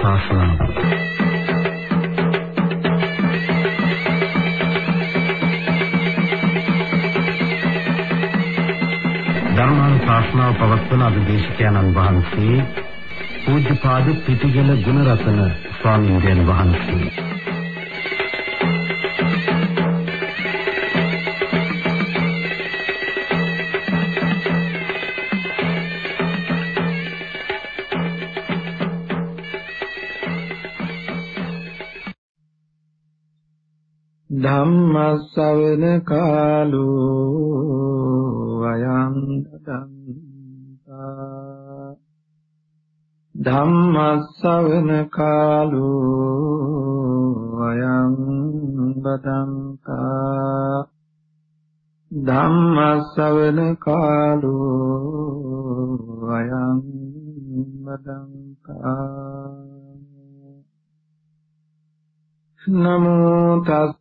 ධර්මානුශාසනාව ධර්මානුශාසනාව පවත්වන අධිදේශකයන්න් වහන්සේ පූජ්‍යපාද පිටිගල ගුණරත්න ස්වාමීන් වහන්සේ. ධම්මස්සවන කාලෝ අයං දන්තා ධම්මස්සවන කාලෝ අයං බදන්තා ධම්මස්සවන කාලෝ අයං බදන්තා නමෝ තස්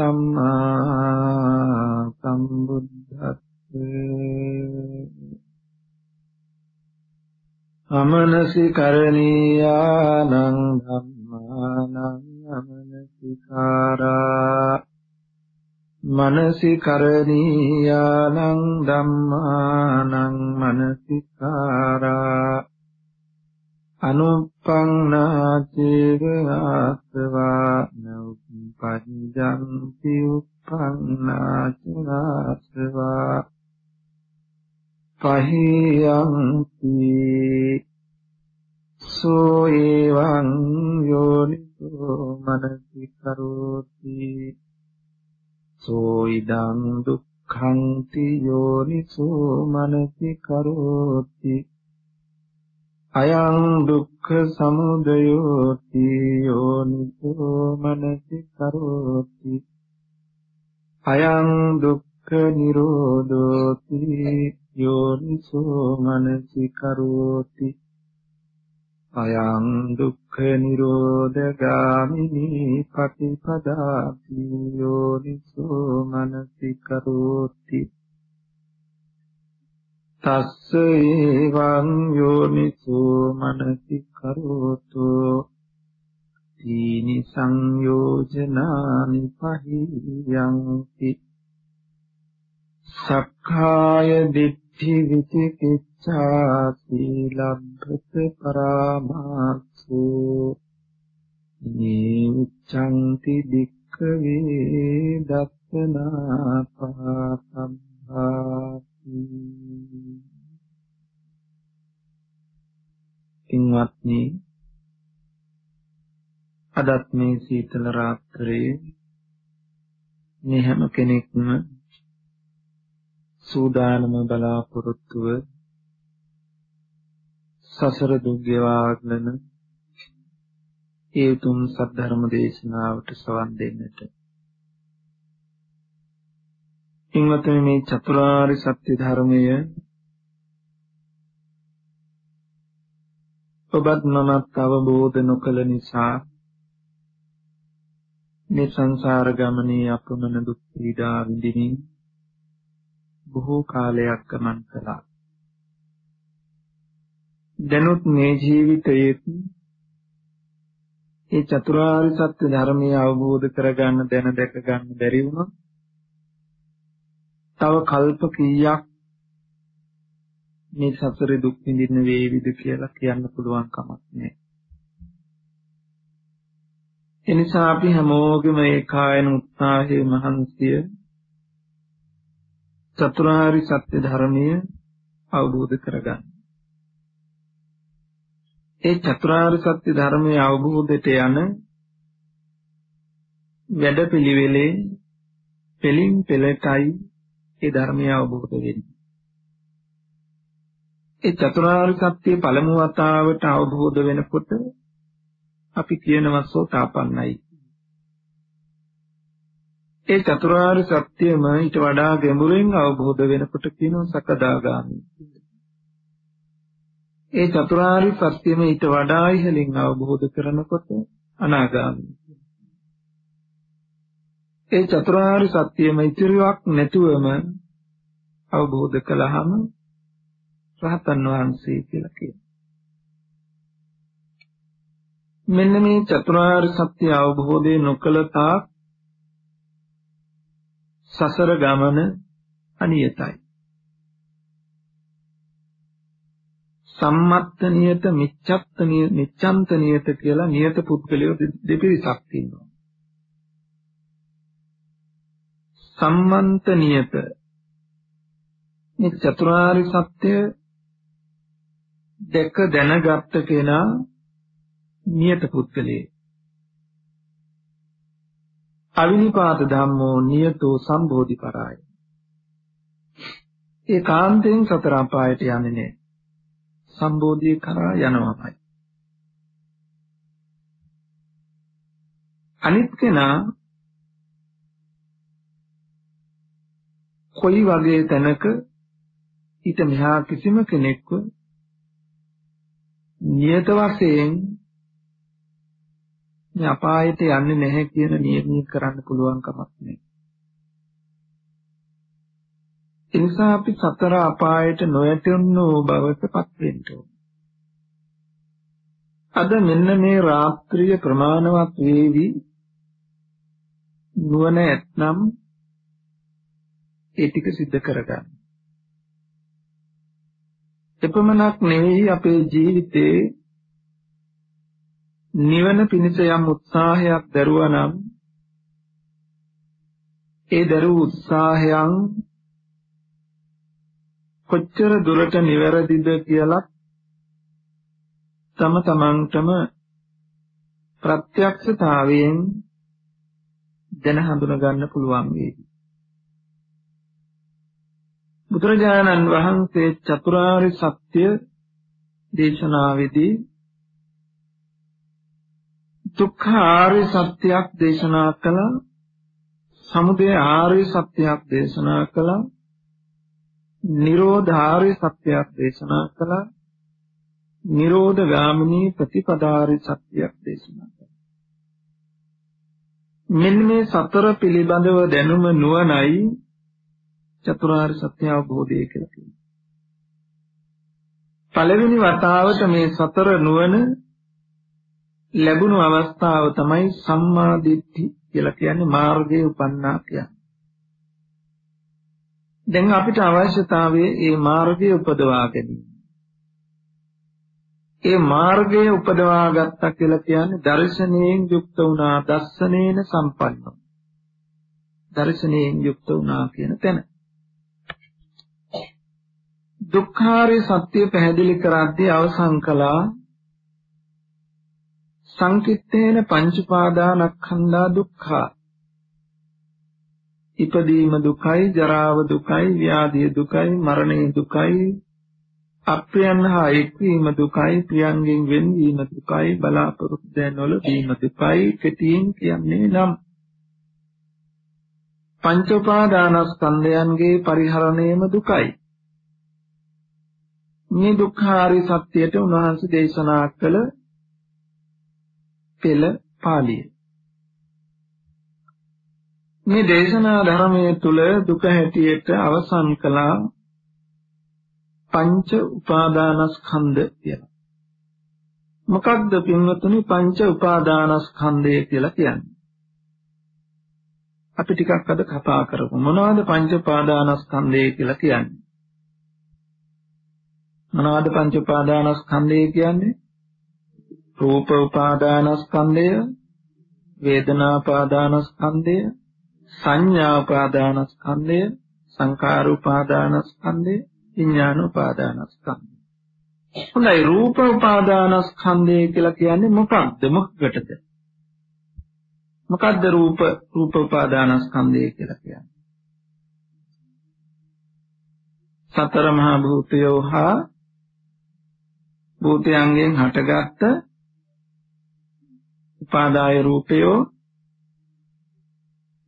සම්මා සම්බුද්දස්සේ අමනසිකරණීයානං ධම්මානං අමනසිකාරා මනසිකරණීයානං ධම්මානං මනසිකාරා අනුප්පන්නාචේව කරෝති। අයං දුක්ඛ සමුදයෝති යෝනිසෝ මනසි කරෝති। අයං දුක්ඛ නිරෝධෝති යෝනිසෝ මනසි කරෝති। අයං දුක්ඛ නිරෝධගාමිනී පටිපදාති යෝනිසෝ මනසි කරෝති। තස්ස එවං යෝනිසෝ මනසි කරෝතු තීනි සංයෝජනානි පහියන්ති සක්ඛාය දිට්ඨි විචිකිච්ඡා සීලබ්බත පරාමාසෝ නීචන්ති දික්ඛවේ දස්සනා පාතම්භා පින්වත්නි අදත් මේ සීතල රාත්‍රියේ මේ හැම කෙනෙක්ම සූදානම බලාපොරොත්තුව සසර දුක් ගෙවාගෙන ඒ උතුම් සද්ධර්ම දේශනාවට සවන් දෙන්නට පින්වත්නි මේ චතුරාර්ය සත්‍ය ධර්මය ඔබත් මමත් අවබෝධ නොකළ නිසා මේ සංසාර ගමනේ අපමණ දුක් පීඩා විඳිනින් බොහෝ කාලයක් ගමන් කළා. දැනුත් මේ ජීවිතයේ ඒ චතුරාර්ය සත්‍ය ධර්මය අවබෝධ කරගන්න දැන දැක ගන්න බැරි වුණොත් තව කල්ප කීයක් මේ සසරේ දුක් විඳින්න වේවිද කියලා කියන්න පුළුවන් කමක් නැහැ. එනිසා අපි හැමෝගෙම ඒ කායන උත්සාහයේ මහන්සිය චතුරාර්ය සත්‍ය ධර්මය අවබෝධ කරගන්න. ඒ චතුරාර්ය සත්‍ය ධර්මයේ අවබෝධයට යන වැඩපිළිවෙලේ පෙලින් පෙළටයි ඒ ධර්මය අවබෝධ වෙන්නේ. ඒ චතුරාර්ය සත්‍ය පළමු වතාවට අවබෝධ වෙනකොට අපි කියනවා සෝතාපන්නයි. ඒ චතුරාර්ය සත්‍යම ඊට වඩා ගැඹුරින් අවබෝධ වෙනකොට කියනවා සකදාගාමි. ඒ චතුරාර්ය සත්‍යම ඊට වඩා ඉහළින් අවබෝධ කරනකොට අනාගාමි. ඒ චතුරාර්ය සත්‍යම ඉතිරියක් නැතුවම අවබෝධ කළාම රහතන් වහන්සේ කියලා කියනවා. මෙන්න මේ චතුරාර්ය සත්‍ය අවබෝධය නොකළ තාක් සසර ගමන අනියතයි. සම්මත්තනියත මිච්ඡත්තනිය මිච්ඡන්තනියත කියලා නියත පුද්ගලයෝ දෙපිරිසක් ඉන්නවා. සම්මන්තනියත මේ චතුරාර්ය සත්‍ය දැක දැනගත්ත කෙනා නියත පුද්ගලයෙක්. අවිනිපාත ධම්මෝ නියතෝ සම්බෝධිපරාය. ඒ කාන්තෙන් සතර අපායට යන්නේ නැහැ. සම්බෝධිය කරා යනවාමයි. අනිත් කෙනා කොයි වගේ තැනක ඊට මෙහා කිසිම කෙනෙක්ව නියත වශයෙන් මේ අපායට යන්නේ නැහැ කියන නියමී කරන්න පුළුවන් කමක් නැහැ. ඒ නිසා අපි සතර අපායට නොයටුණු බවටපත් වෙන්න අද මෙන්න මේ රාත්‍රිය ප්‍රමාණවත් වේවි නුවණ ඇතනම් ඒ ටික සිද්ධ කරගන්න. එපමණක් නෙවෙයි අපේ ජීවිතේ නිවන පිණිස යම් උත්සාහයක් දරුවා නම් ඒ දරු උත්සාහයන් කොච්චර දුරට නිවැරදිද කියලා තම තමන්ටම ප්‍රත්‍යක්ෂතාවයෙන් දැන හඳුනා ගන්න පුළුවන් වේවි. බුදුරජාණන් වහන්සේ චතුරාර්ය සත්‍ය දේශනාවේදී දුක්ඛ ආර්ය සත්‍යයක් දේශනා කළා සමුදය ආර්ය සත්‍යයක් දේශනා කළා නිරෝධ ආර්ය සත්‍යයක් දේශනා කළා නිරෝධ ගාමිනී ප්‍රතිපදාරි සත්‍යයක් දේශනා කළා. මෙන්න මේ සතර පිළිබඳව දැනුම නුවණයි චතුරාර්ය සත්‍ය අවබෝධය කියලා කියනවා පළවෙනි වතාවට මේ සතර නුවණ ලැබුණු අවස්ථාව තමයි සම්මා දිට්ඨි කියලා කියන්නේ මාර්ගයේ උපන්නා කියන්නේ. දැන් අපිට අවශ්‍යතාවයේ මේ මාර්ගයේ උපදවා ගැනීම. ඒ මාර්ගයේ උපදවා ගත්තා කියලා කියන්නේ දර්ශනයෙන් යුක්ත වුණා, දස්සනේන සම්පන්නව. දර්ශනයෙන් යුක්ත වුණා කියන තැන. දුක්ඛාරය සත්‍ය පැහැදිලි කරද්දී අවසන් කළා. සංකිට්ඨේන පංච උපාදානස්කන්ධා දුක්ඛා. ඉපදීම දුකයි ජරාව දුකයි ව්‍යාධිය දුකයි මරණය දුකයි අප්‍රියන් හා එක්වීම දුකයි ප්‍රියන්ගෙන් වෙන්වීම දුකයි බලාපොරොත්තු දැනවල වීම දුකයි කෙටියෙන් කියන්නේ නම්. පංච උපාදානස්කන්ධයන්ගේ පරිහරණයම දුකයි. මේ දුක්ඛාරි සත්‍යයට උන්වහන්සේ දේශනා කළ පෙළ පාළිය. මේ දේශනා ධර්මයේ තුල දුක හැටියට අවසන් කළා පංච උපාදානස්කන්ධ කියලා. මොකක්ද පින්වතුනි පංච උපාදානස්කන්ධය කියලා කියන්නේ? අපි ටිකක් අද කතා කරමු. මොනවද පංච උපාදානස්කන්ධය කියලා කියන්නේ? මොනවද පංච උපාදානස්කන්ධය කියන්නේ? රූප උපාදානස්කන්ධය වේදනා උපාදානස්කන්ධය සංඥා උපාදානස්කන්ධය සංකාර උපාදානස්කන්ධය විඥාන උපාදානස්කන්ධය. හොඳයි රූප උපාදානස්කන්ධය කියලා කියන්නේ මොකක්ද? මොකකටද? මොකක්ද රූප? රූප උපාදානස්කන්ධය කියලා කියන්නේ. සතර මහා භූතයෝ හා භූතයන්ගෙන් හටගත්ත උපාදාය රූපයෝ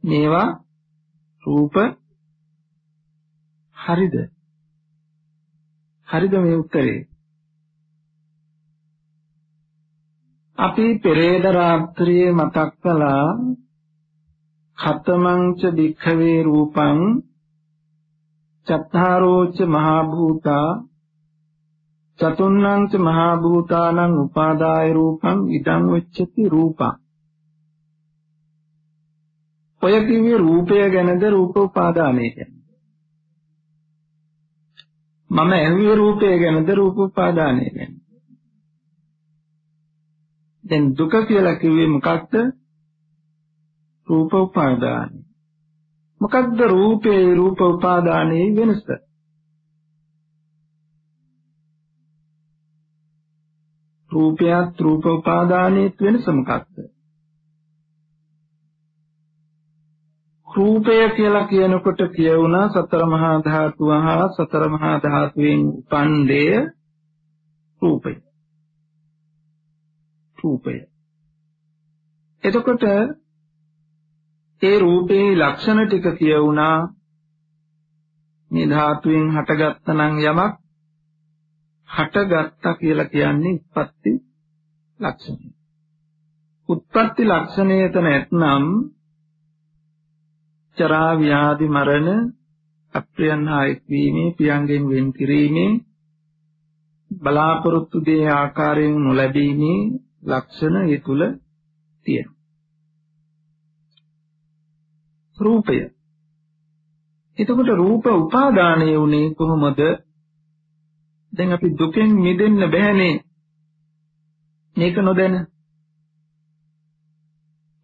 මේවා රූප හරිද? හරිද මේ උත්තරේ? අපි පෙරේද රාත්‍රියේ මතක් කළා khතමංච වික්ඛවේ රූපං චත්තාරෝච මහා භූතා චතුන්නංච මහා භූතානං උපාදාය රූපං ඉදං උච්චති රූපං. ඔය කිව්වේ රූපය ගැනද රූප උපාදානය ගැනද? මම ඇහුවේ රූපය ගැනද රූප උපාදානය ගැනද? දැන් දුක කියලා කිව්වේ මොකක්ද? රූප උපාදානය මොකක්ද රූපේ? රූප උපාදානයේ වෙනස? රූපයත් රූප උපාදානයේත් වෙනස මොකක්ද? රූපය කියලා කියනකොට කියවුණා සතර මහා ධාතුව හා සතර මහා ධාතුවෙන් උපන්දේ රූපය. රූපය. එතකොට ඒ රූපේ ලක්ෂණ ටික කියවුණා. මේ ධාතුවෙන් හටගත්තනම් යමක් හටගත්තා කියලා කියන්නේ උත්පත්ති ලක්ෂණය. උත්පත්ති ලක්ෂණයත නැත්නම් චරා ව්‍යාධි මරණ අප්‍රියන් හා එක්වීමේ පියංගෙන් වෙන් කිරීමේ බලාපොරොත්තු දේ ආකාරයෙන් නොලැබීමේ ලක්ෂණ ඒ තුල තියෙනවා. රූපය. එතකොට රූප උපාදානය උනේ කොහොමද? දැන් අපි දුකෙන් මිදෙන්න බෑනේ. මේක නොදැන.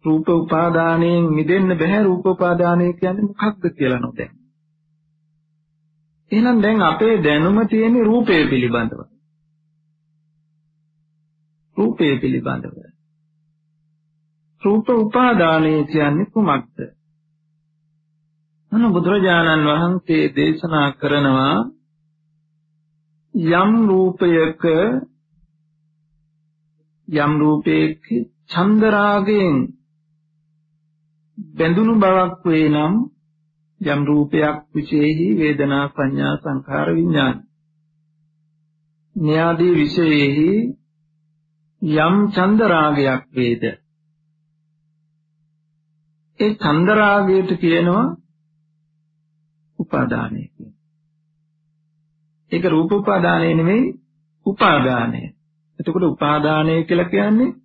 රූප උපාදානයෙන් මිදෙන්න බෑ රූප උපාදානය කියන්නේ මොකක්ද කියලා නොදැන. එහෙනම් දැන් අපේ දැනුම තියෙන්නේ රූපය පිළිබඳව. රූපය පිළිබඳව. රූප උපාදානය කියන්නේ කුමක්ද? අන බුදුරජාණන් වහන්සේ දේශනා කරනවා යම් රූපයක යම් රූපයක චන්දරාගයෙන් බැඳුණු බවක් වේ නම් යම් රූපයක් විශේෂෙහි වේදනා සංඥා සංඛාර විඥාන න්‍යාදී විශේෂෙහි යම් චන්දරාගයක් වේද ඒ චන්දරාගයට කියනවා උපාදානය කියන්නේ. ඒක රූප උපාදානය නෙමෙයි උපාදානය. එතකොට උපාදානය කියලා කියන්නේ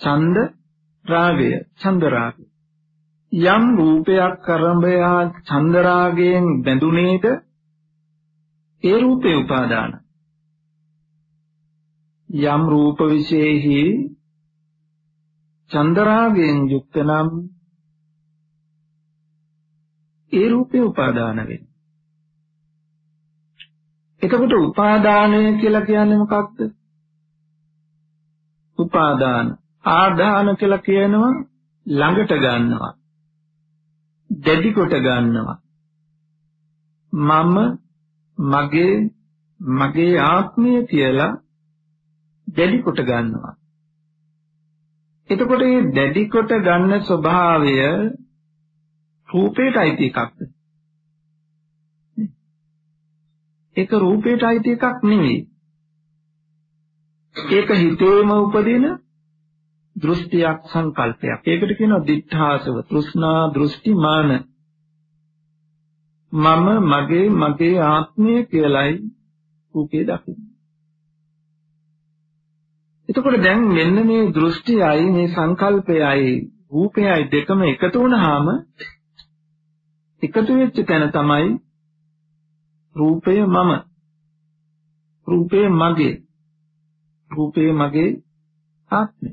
ඡන්ද රාගය, ඡන්ද රාගය. යම් රූපයක් කරඹයා ඡන්ද රාගයෙන් බැඳුනේද ඒ රූපේ උපාදාන. යම් රූප විශේෂෙහි ඡන්ද රාගයෙන් යුක්ත නම් ඒ රූපේ උපාදාන වෙන්නේ. එතකොට උපාදානය කියලා කියන්නේ මොකක්ද? උපාදාන. ආදාන කියලා කියනවා ළඟට ගන්නවා. දැඩි කොට ගන්නවා. මම මගේ මගේ ආත්මය කියලා දැඩි කොට ගන්නවා. එතකොට මේ දැඩි කොට ගන්න ස්වභාවය රූපේට අයිති එකක්ද? ඒක රූපේට අයිති එකක් නෙවෙයි. ඒක හිතේම උපදින දෘෂ්ටියක් සංකල්පයක්. ඒකට කියනවා දිඨාසව තෘෂ්ණා දෘෂ්ටි මාන. මම මගේ මගේ ආත්මය කියලයි රූපේ දකින්නේ. එතකොට දැන් මෙන්න මේ දෘෂ්ටියයි මේ සංකල්පයයි රූපයයි දෙකම එකතු වුණාම එකතු වෙච්ච තැන තමයි රූපය මම. රූපය මගේ. රූපය මගේ ආත්මය.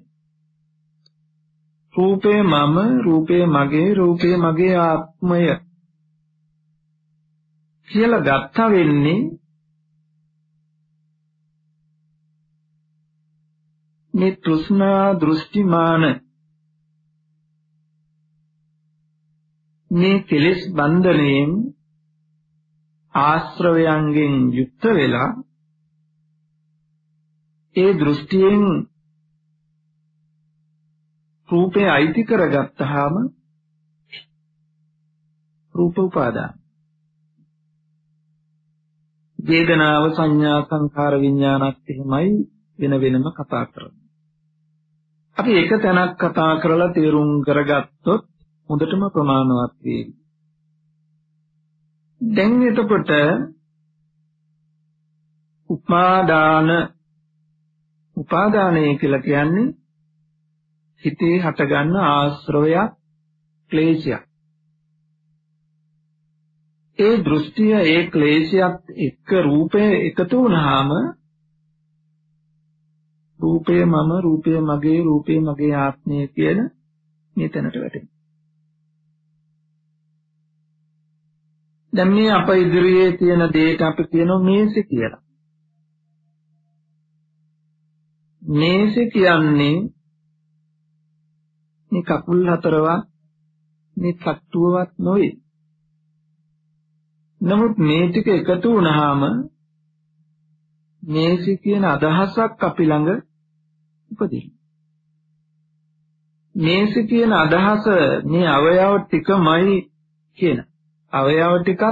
රූපය මම රූපය මගේ රූපය මගේ ආත්මය. කියලා ගත්තා වෙන්නේ මේ තෘෂ්ණා දෘෂ්ටිමාන. මේ කෙලෙස් බන්ධණයෙන් ආශ්‍රවයන්ගෙන් යුක්ත වෙලා ඒ දෘෂ්ටියෙන් රූපේ අයිති කරගත්තාම රූප උපාදාන වේදනාව සංඥා සංඛාර විඥානත් එහෙමයි වෙන වෙනම කතා කරන්නේ. අපි එක තැනක් කතා කරලා තේරුම් කරගත්තොත් හොඳටම ප්‍රමාණවත් වෙයි. දැන් එතකොට උපාදාන උපාදානය කියලා කියන්නේ හිතේ හටගන්න ආශ්‍රවයක් ක්ලේශයක්. ඒ දෘෂ්ටිය ඒ ක්ලේශයත් එක්ක රූපය එකතු වුනහම රූපය මම රූපය මගේ රූපය මගේ ආත්මය කියන මේ තැනට වැටෙනවා. දැන් මේ අප ඉදිරියේ තියෙන දේට අපි කියනවා මේසෙ කියලා. මේසෙ කියන්නේ මේ කකුල් හතරවත් මේ තට්ටුවවත් නොවේ. නමුත් මේ ටික එකතු වුණාම මේසි කියන අදහසක් අපි ළඟ උපදිනවා. මේසි කියන අදහස මේ අවයව ටිකමයි කියන. අවයව ටිකක්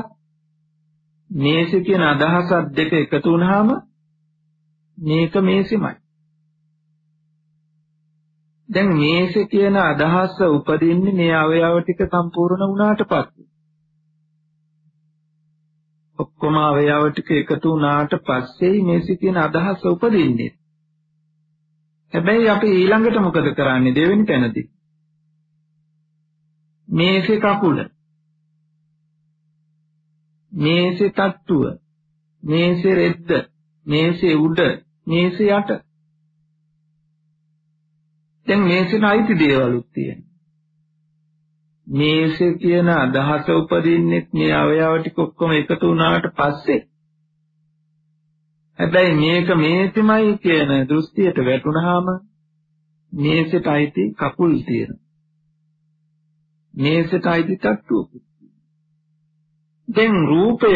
මේසි කියන අදහසත් දෙක එකතු වුණාම මේක මේසිමයි. දැන් මේසෙ කියන අදහස උපදින්නේ මේ අවයව ටික සම්පූර්ණ වුණාට පස්සේ. ඔක්කොම අවයව ටික එකතු වුණාට පස්සේ මේසෙ කියන අදහස උපදින්නේ. හැබැයි අපි ඊළඟට මොකද කරන්නේ දෙවෙනි තැනදී? මේසෙ කකුල මේසෙ තට්ටුව මේසෙ රෙද්ද මේසෙ උඩ මේසෙ යට. දැන් මේසෙට අයිති දේවලුත් තියෙනවා. මේසෙ කියන අදහස උපදින්නේ මේ අවයව ටික ඔක්කොම එකතු වුණාට පස්සේ හැබැයි මේක මේසෙමයි කියන දෘෂ්ටියට වැටුනහම මේසෙට අයිති කකුල් තියෙනවා. මේසෙට අයිති තට්ටුව දැන් රූපය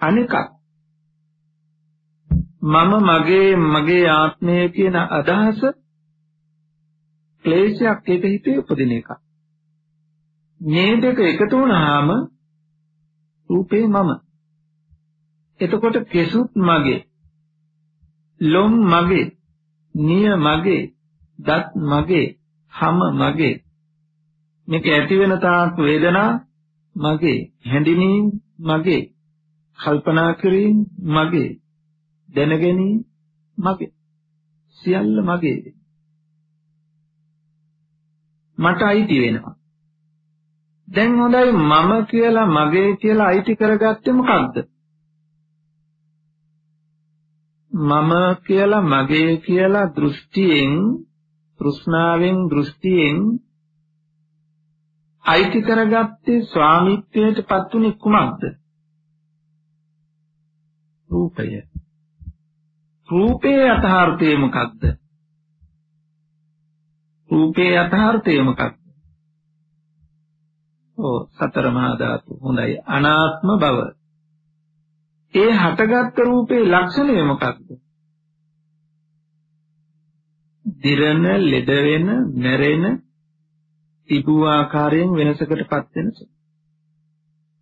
අනිකක් මම මගේ මගේ ආත්මය කියන අදහස ක්ලේශයක් ඒක හිතේ උපදින එකක්. මේ දෙක එකතු වුණාම රූපේ මම. එතකොට කෙසුත් මගේ, ලොම් මගේ, නිය මගේ, දත් මගේ, හම මගේ. මේක ඇති වෙන තාක් වේදනා මගේ, හැඳිනීම මගේ, කල්පනා කිරීම මගේ, දැනගැනීම මගේ. සියල්ල මගේ. මට අයිති වෙනවා. දැන් හොඳයි මම කියලා මගේ කියලා අයිති කරගත්තේ මොකක්ද? මම කියලා මගේ කියලා දෘෂ්ටියෙන් තෘෂ්ණාවෙන් දෘෂ්ටියෙන් අයිති කරගත්තේ ස්වාමිත්වයට පත්ුනේ කුමක්ද? රූපය. රූපේ යථාර්ථය මොකක්ද? රූපේ යථාර්ථය මොකක්ද? ඔව් සතර මහා ධාතු. හොඳයි. අනාත්ම බව. ඒ හටගත් රූපේ ලක්ෂණය මොකක්ද? දිරන, ලෙඩ වෙන, මැරෙන, තිබූ ආකාරයෙන් වෙනසකටපත් වෙන.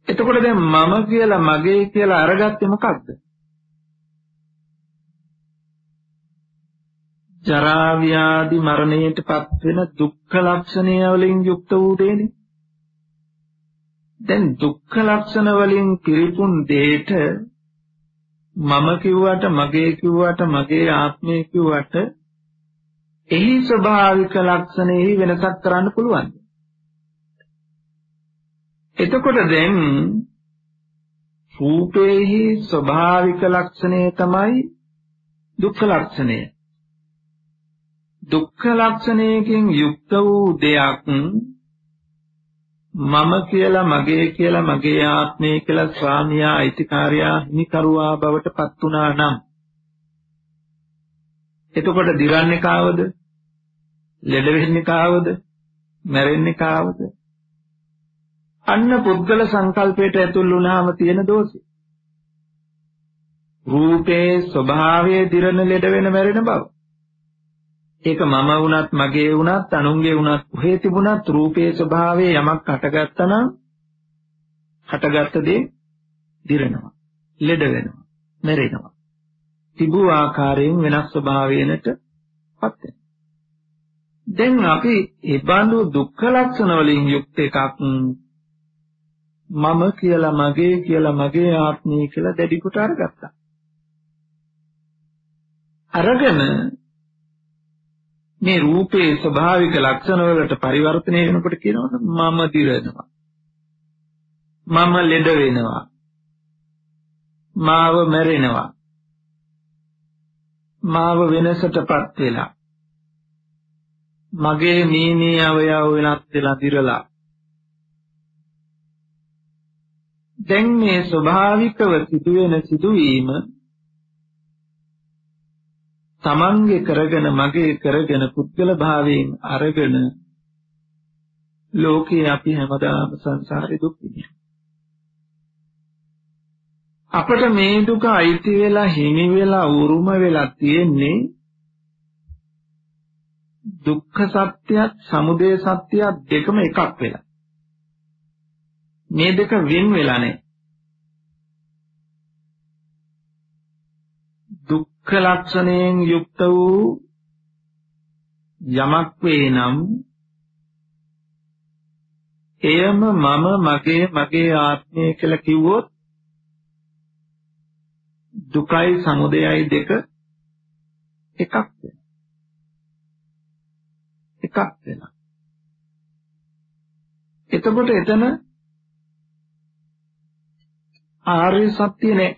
එතකොට දැන් මම කියලා මගේ කියලා අරගත්තේ මොකක්ද? ජරා ව්‍යාධි මරණයටපත් වෙන දුක්ඛ ලක්ෂණය වලින් යුක්ත වූ දෙන්නේ. දැන් දුක්ඛ ලක්ෂණ වලින් පිරිපුන් දෙයට මම කිව්වට මගේ කිව්වට මගේ ආත්මය කිව්වට එහි ස්වභාවික ලක්ෂණෙහි වෙනසක් කරන්න පුළුවන්. එතකොට දැන් රූපේහි ස්වභාවික ලක්ෂණය තමයි දුක්ඛ ලක්ෂණය. දුක්ඛ ලක්ෂණයකින් යුක්ත වූ දෙයක් මම කියලා මගේ කියලා මගේ ආත්මය කියලා ස්වාමියා අයිතිකාරයා හිමිකරුවා බවට පත් වුණා නම් එතකොට දිරන්නේ කාවද? ලෙඩ වෙන්නේ කාවද? මැරෙන්නේ කාවද? අන්න පුද්ගල සංකල්පයට ඇතුල් වුණාම තියෙන දෝෂය. රූපේ ස්වභාවයේ දිරන ලෙඩ වෙන මැරෙන බව. ඒක මම වුණත් මගේ වුණත් අනුන්ගේ වුණත් කොහේ තිබුණත් රූපයේ ස්වභාවය යමක් හටගත්තා නම් හටගත්ත දේ දිරනවා ලෙඩ වෙනවා මැරෙනවා තිබූ ආකාරයෙන් වෙනස් ස්වභාවයකට පත් වෙනවා දැන් අපි ඒ බඳු දුක්ඛ ලක්ෂණ වලින් යුක්ත එකක් මම කියලා මගේ කියලා මගේ ආත්මය කියලා දැඩි කොට අරගත්තා. අරගෙන මේ රූපේ ස්වභාවික ලක්ෂණ වලට පරිවර්තනය වෙනකොට කියනවා මම දිරනවා. මම ලෙඩ වෙනවා. මාව මැරෙනවා. මාව වෙනසටපත් වෙලා මගේ මීනේ අවයව වෙනත් වෙලා දිරලා දැන් මේ ස්වභාවිකව සිදුවෙන සිදුවීම තමන්ගේ කරගෙන මගේ කරගෙන පුද්ගල භාවයෙන් අරගෙන ලෝකේ අපි හැමදාම සංසාරේ දුක් විඳිනවා. අපට මේ දුක අයිති වෙලා හිමි වෙලා උරුම වෙලා තියෙන්නේ දුක්ඛ සත්‍යයත් සමුදය සත්‍යයත් දෙකම එකක් වෙලා. මේ දෙක වෙන් වෙලා නැහැ. දුක්ඛ ලක්ෂණයෙන් යුක්ත වූ යමක් වේ නම් එයම මම මගේ මගේ ආත්මය කියලා කිව්වොත් දුකයි සමුදයයි දෙක එකක් වෙනවා. එකක් වෙනවා. එතකොට එතන ආර්ය සත්‍ය නෑ.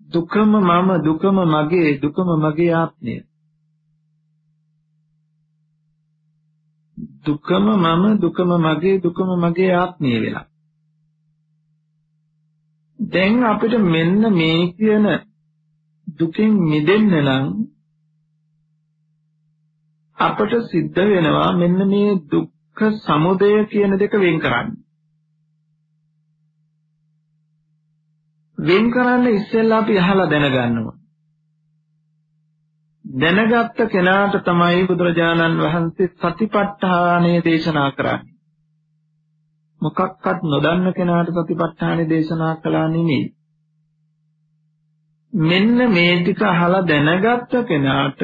දුකම මම දුකම මගේ දුකම මගේ ආත්මය. දුකම මම දුකම මගේ දුකම මගේ ආත්මය වෙලා. දැන් අපිට මෙන්න මේ කියන දුකෙන් මිදෙන්න නම් අපට සිද්ධ වෙනවා මෙන්න මේ දුක්ඛ සමුදය කියන දෙක වෙන් කරන්න. වෙන් කරන්න ඉස්සෙල්ලා අපි අහලා දැනගන්නවා. දැනගත්ත කෙනාට තමයි බුදුරජාණන් වහන්සේ සතිපට්ඨානය දේශනා කරන්නේ. මොකක්වත් නොදන්න කෙනාට සතිපට්ඨානය දේශනා කළා නෙමෙයි. මෙන්න මේ ටික අහලා දැනගත්ත කෙනාට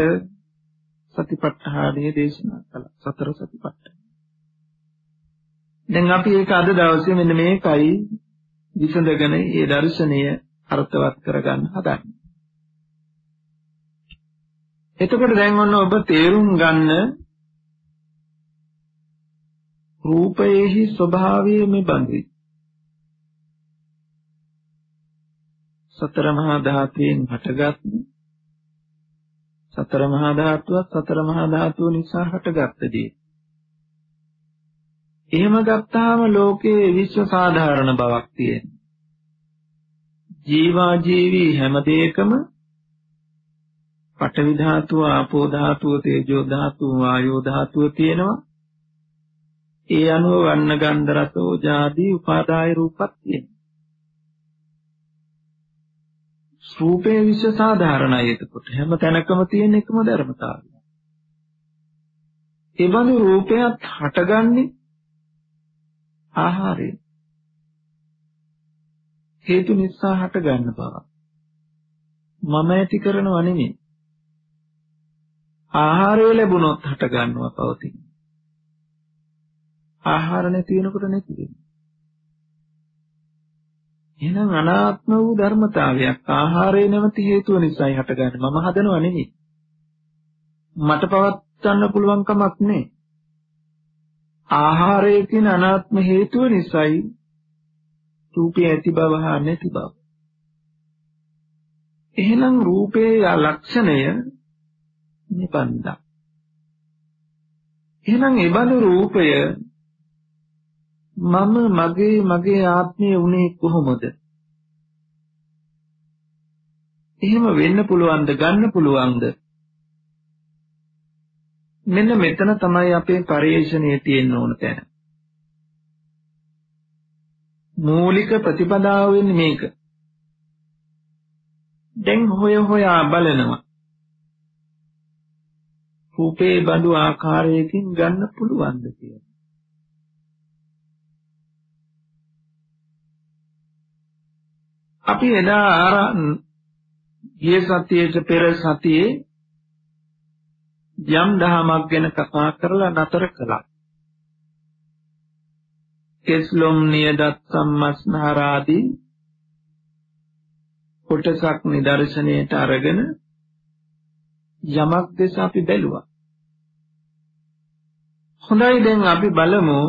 සතිපට්ඨානය දේශනා කළා. සතර සතිපට්ඨාන. දැන් අපි ඒක අද දවසේ මෙන්න මේකයි විසඳගෙන ඒ දර්ශනය අර්ථවත් කරගන්න හදන්නේ. එතකොට දැන් ඔන්න ඔබ තේරුම් ගන්න රූපයේහි ස්වභාවය මේ බඳුයි. සතර මහා ධාතුයෙන් හටගත් සතර මහා ධාතුවත් සතර මහා ධාතුව නිසා හටගත්ත දේ. එහෙම ගත්තාම ලෝකයේ විශ්ව සාධාරණ බවක් තියෙනවා. ජීවා ජීවි හැම දෙයකම පඨවි ධාතුව, ආපෝ ධාතුව, තේජෝ ධාතුව, වායෝ ධාතුව තියෙනවා. ඒ අනුව වන්න ගන්ධ රසෝ ජාති උපාදාය රූපත් තියෙනවා. රූපේ විශ්ව සාධාරණයි එතකොට හැම තැනකම තියෙන එකම ධර්මතාවය. ඒ බඳු රූපයක් හටගන්නේ ආහාරයෙන්. හේතු නිසා හටගන්න බව. මම ඇති කරනව නෙමෙයි. ආහාරය ලැබුණොත් හටගන්නවා පවතින. ආහාර නැති වෙනකොට නැති වෙනවා. එහෙනම් අනාත්ම වූ ධර්මතාවයක් ආහාරය නැමැති හේතුව නිසායි හටගන්නේ. මම හදනව නෙමෙයි. මට පවත්වන්න පුළුවන් කමක් නැහැ ආහාරය කියන අනාත්ම හේතුව නිසායි රූපේ ඇති බව හා නැති බව. එහෙනම් රූපේ ලක්ෂණය නිබන්දා එහෙනම් ඒ බඳු රූපය මම මගේ මගේ ආත්මය උනේ කොහොමද? එහෙම වෙන්න පුළුවන්ද ගන්න පුළුවන්ද? මෙන්න මෙතන තමයි අපේ පරිශ්‍රණයේ තියෙන්න ඕන තැන. මූලික ප්‍රතිපදාව වෙන්නේ මේක. දැන් හොය හොයා බලනවා. රූපේ බඳු ආකාරයකින් ගන්න පුළුවන්ද කියලා. අපි එදා ආරන් ගිය සතියේට පෙර සතියේ යම් දහමක් ගැන කතා කරලා නතර කළා. කෙස්ලොම් නියදත් සම්මස්නහරාදී කොටසක් නිදර්ශනයට අරගෙන යමක් දෙස අපි බැලුවා. හොඳයි දැන් අපි බලමු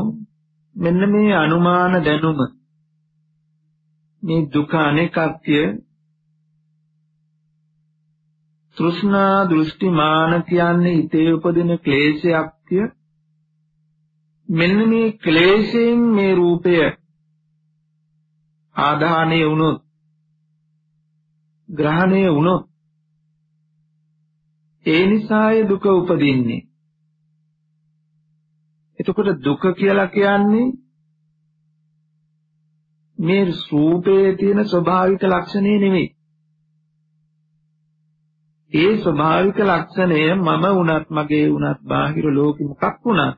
මෙන්න මේ අනුමාන දැනුම මේ දුක අනේකත්‍ය තෘෂ්ණා දෘෂ්ටිමාන කියන්නේ හිතේ උපදින ක්ලේශයක්ය මෙන්න මේ ක්ලේශයෙන් මේ රූපය ආදාහණය වුණොත් ග්‍රහණය වුණොත් ඒ නිසායි දුක උපදින්නේ. එතකොට දුක කියලා කියන්නේ මේ රූපයේ තියෙන ස්වභාවික ලක්ෂණේ නෙමෙයි. ඒ ස්වභාවික ලක්ෂණය මම වුණත් මගේ වුණත් බාහිර ලෝකෙ මොකක් වුණත්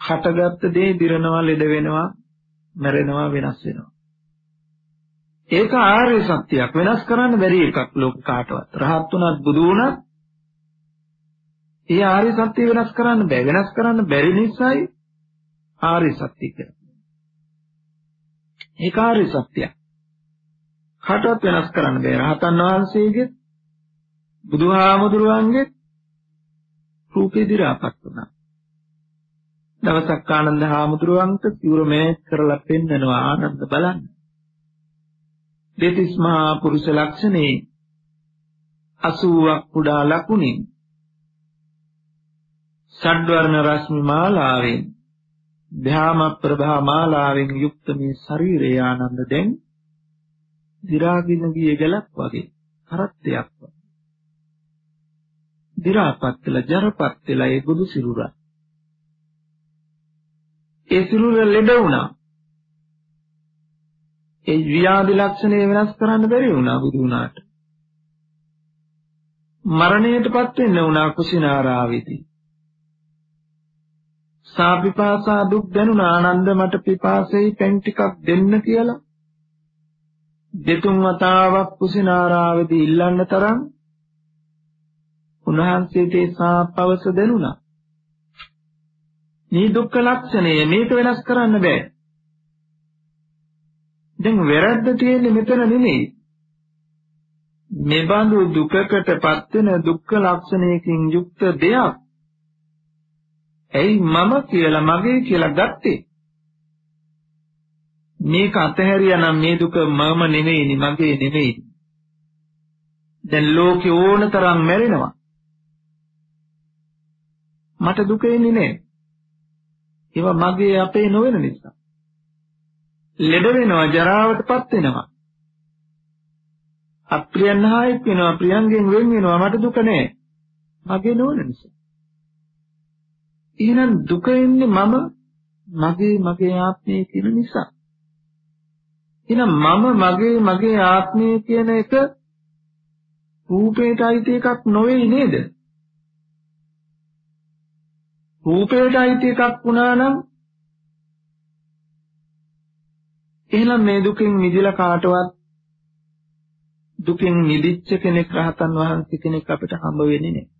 හටගත්ත දේ දිරනවා ලෙඩ වෙනවා මැරෙනවා වෙනස් වෙනවා. ඒක ආර්ය සත්‍යයක් වෙනස් කරන්න බැරි එකක් ලෝක කාටවත්. රහත් උනත් බුදු උනත් ඒ ආර්ය සත්‍ය වෙනස් කරන්න බෑ. වෙනස් කරන්න බැරි නිසායි ආර්ය සත්‍ය කියන්නේ. ඒක ආර්ය සත්‍යයක්. කාටවත් වෙනස් කරන්න බෑ. රහතන් වහන්සේගේ බුදුහාමුදුරුවන්ගේ රූපේ දි รา පත් වුණා. දවසක් ආනන්ද හාමුදුරුවන්ට සිවුර මෙහෙත් කරලා පෙන්නනවා ආනන්ද බලන්න. දෙතිස් මහා පුරුෂ ලක්ෂණේ 80ක් කුඩා ලකුණින් ෂඩ්වර්ණ රශ්මි මාලාවෙන් ධ්‍යාම ප්‍රභා මාලාවෙන් යුක්ත මේ ශරීරය ආනන්ද දැන් දි รา ගින ගිය ගලක් වගේ කරත්තයක් වගේ දි รา පත් වෙලා ජරපත් වෙලා ඒ බුදු සිරුරා ඒ සිරුර ලෙඩ වුණා ඒ ව්‍යාධි ලක්ෂණය වෙනස් කරන්න බැරි වුණා බුදු වුණාට මරණයටපත් වෙන්න වුණා කුසිනාරාවේදී සාපිපාසා දුක් දැනුණ ආනන්ද මට පිපාසෙයි පෙන් ටිකක් දෙන්න කියලා දෙතුන් වතාවක් කුසිනාරාවේදී ඉල්ලන්න තරම් උන්වහන්සේට සාපවස දැනුණා. මේ දුක්ඛ ලක්ෂණය මේක වෙනස් කරන්න බෑ. දැන් වැරද්ද තියෙන්නේ මෙතන නෙමෙයි. මෙබඳු දුකකටපත් වෙන දුක්ඛ ලක්ෂණයකින් යුක්ත දෙයක් ඇයි මම කියලා මගේ කියලා ගත්තේ? මේක අතහැරියා නම් මේ දුක මම නෙමෙයිනි මගේ නෙමෙයි. දැන් ලෝකේ ඕන තරම් මැරෙනවා. මට දුක එන්නේ නැහැ. ඒවා මගේ අපේ නොවන නිසා. ලෙඩ වෙනවා ජරාවටපත් වෙනවා. අප්‍රියන්හායෙක් වෙනවා ප්‍රියංගෙන් වෙන් වෙනවා මට දුක නැහැ. මගේ නොවන නිසා. එහෙනම් දුක එන්නේ මම මගේ මගේ ආත්මය කියන නිසා. එහෙනම් මම මගේ මගේ ආත්මය කියන එක රූපේට අයිති එකක් නොවේ නේද? රූපේට අයිති එකක් වුණා නම් එහෙනම් මේ දුකෙන් මිදලා කාටවත් දුකෙන් මිදිච්ච කෙනෙක් රහතන් වහන්සේ කෙනෙක් අපිට හම්බ වෙන්නේ නැහැ.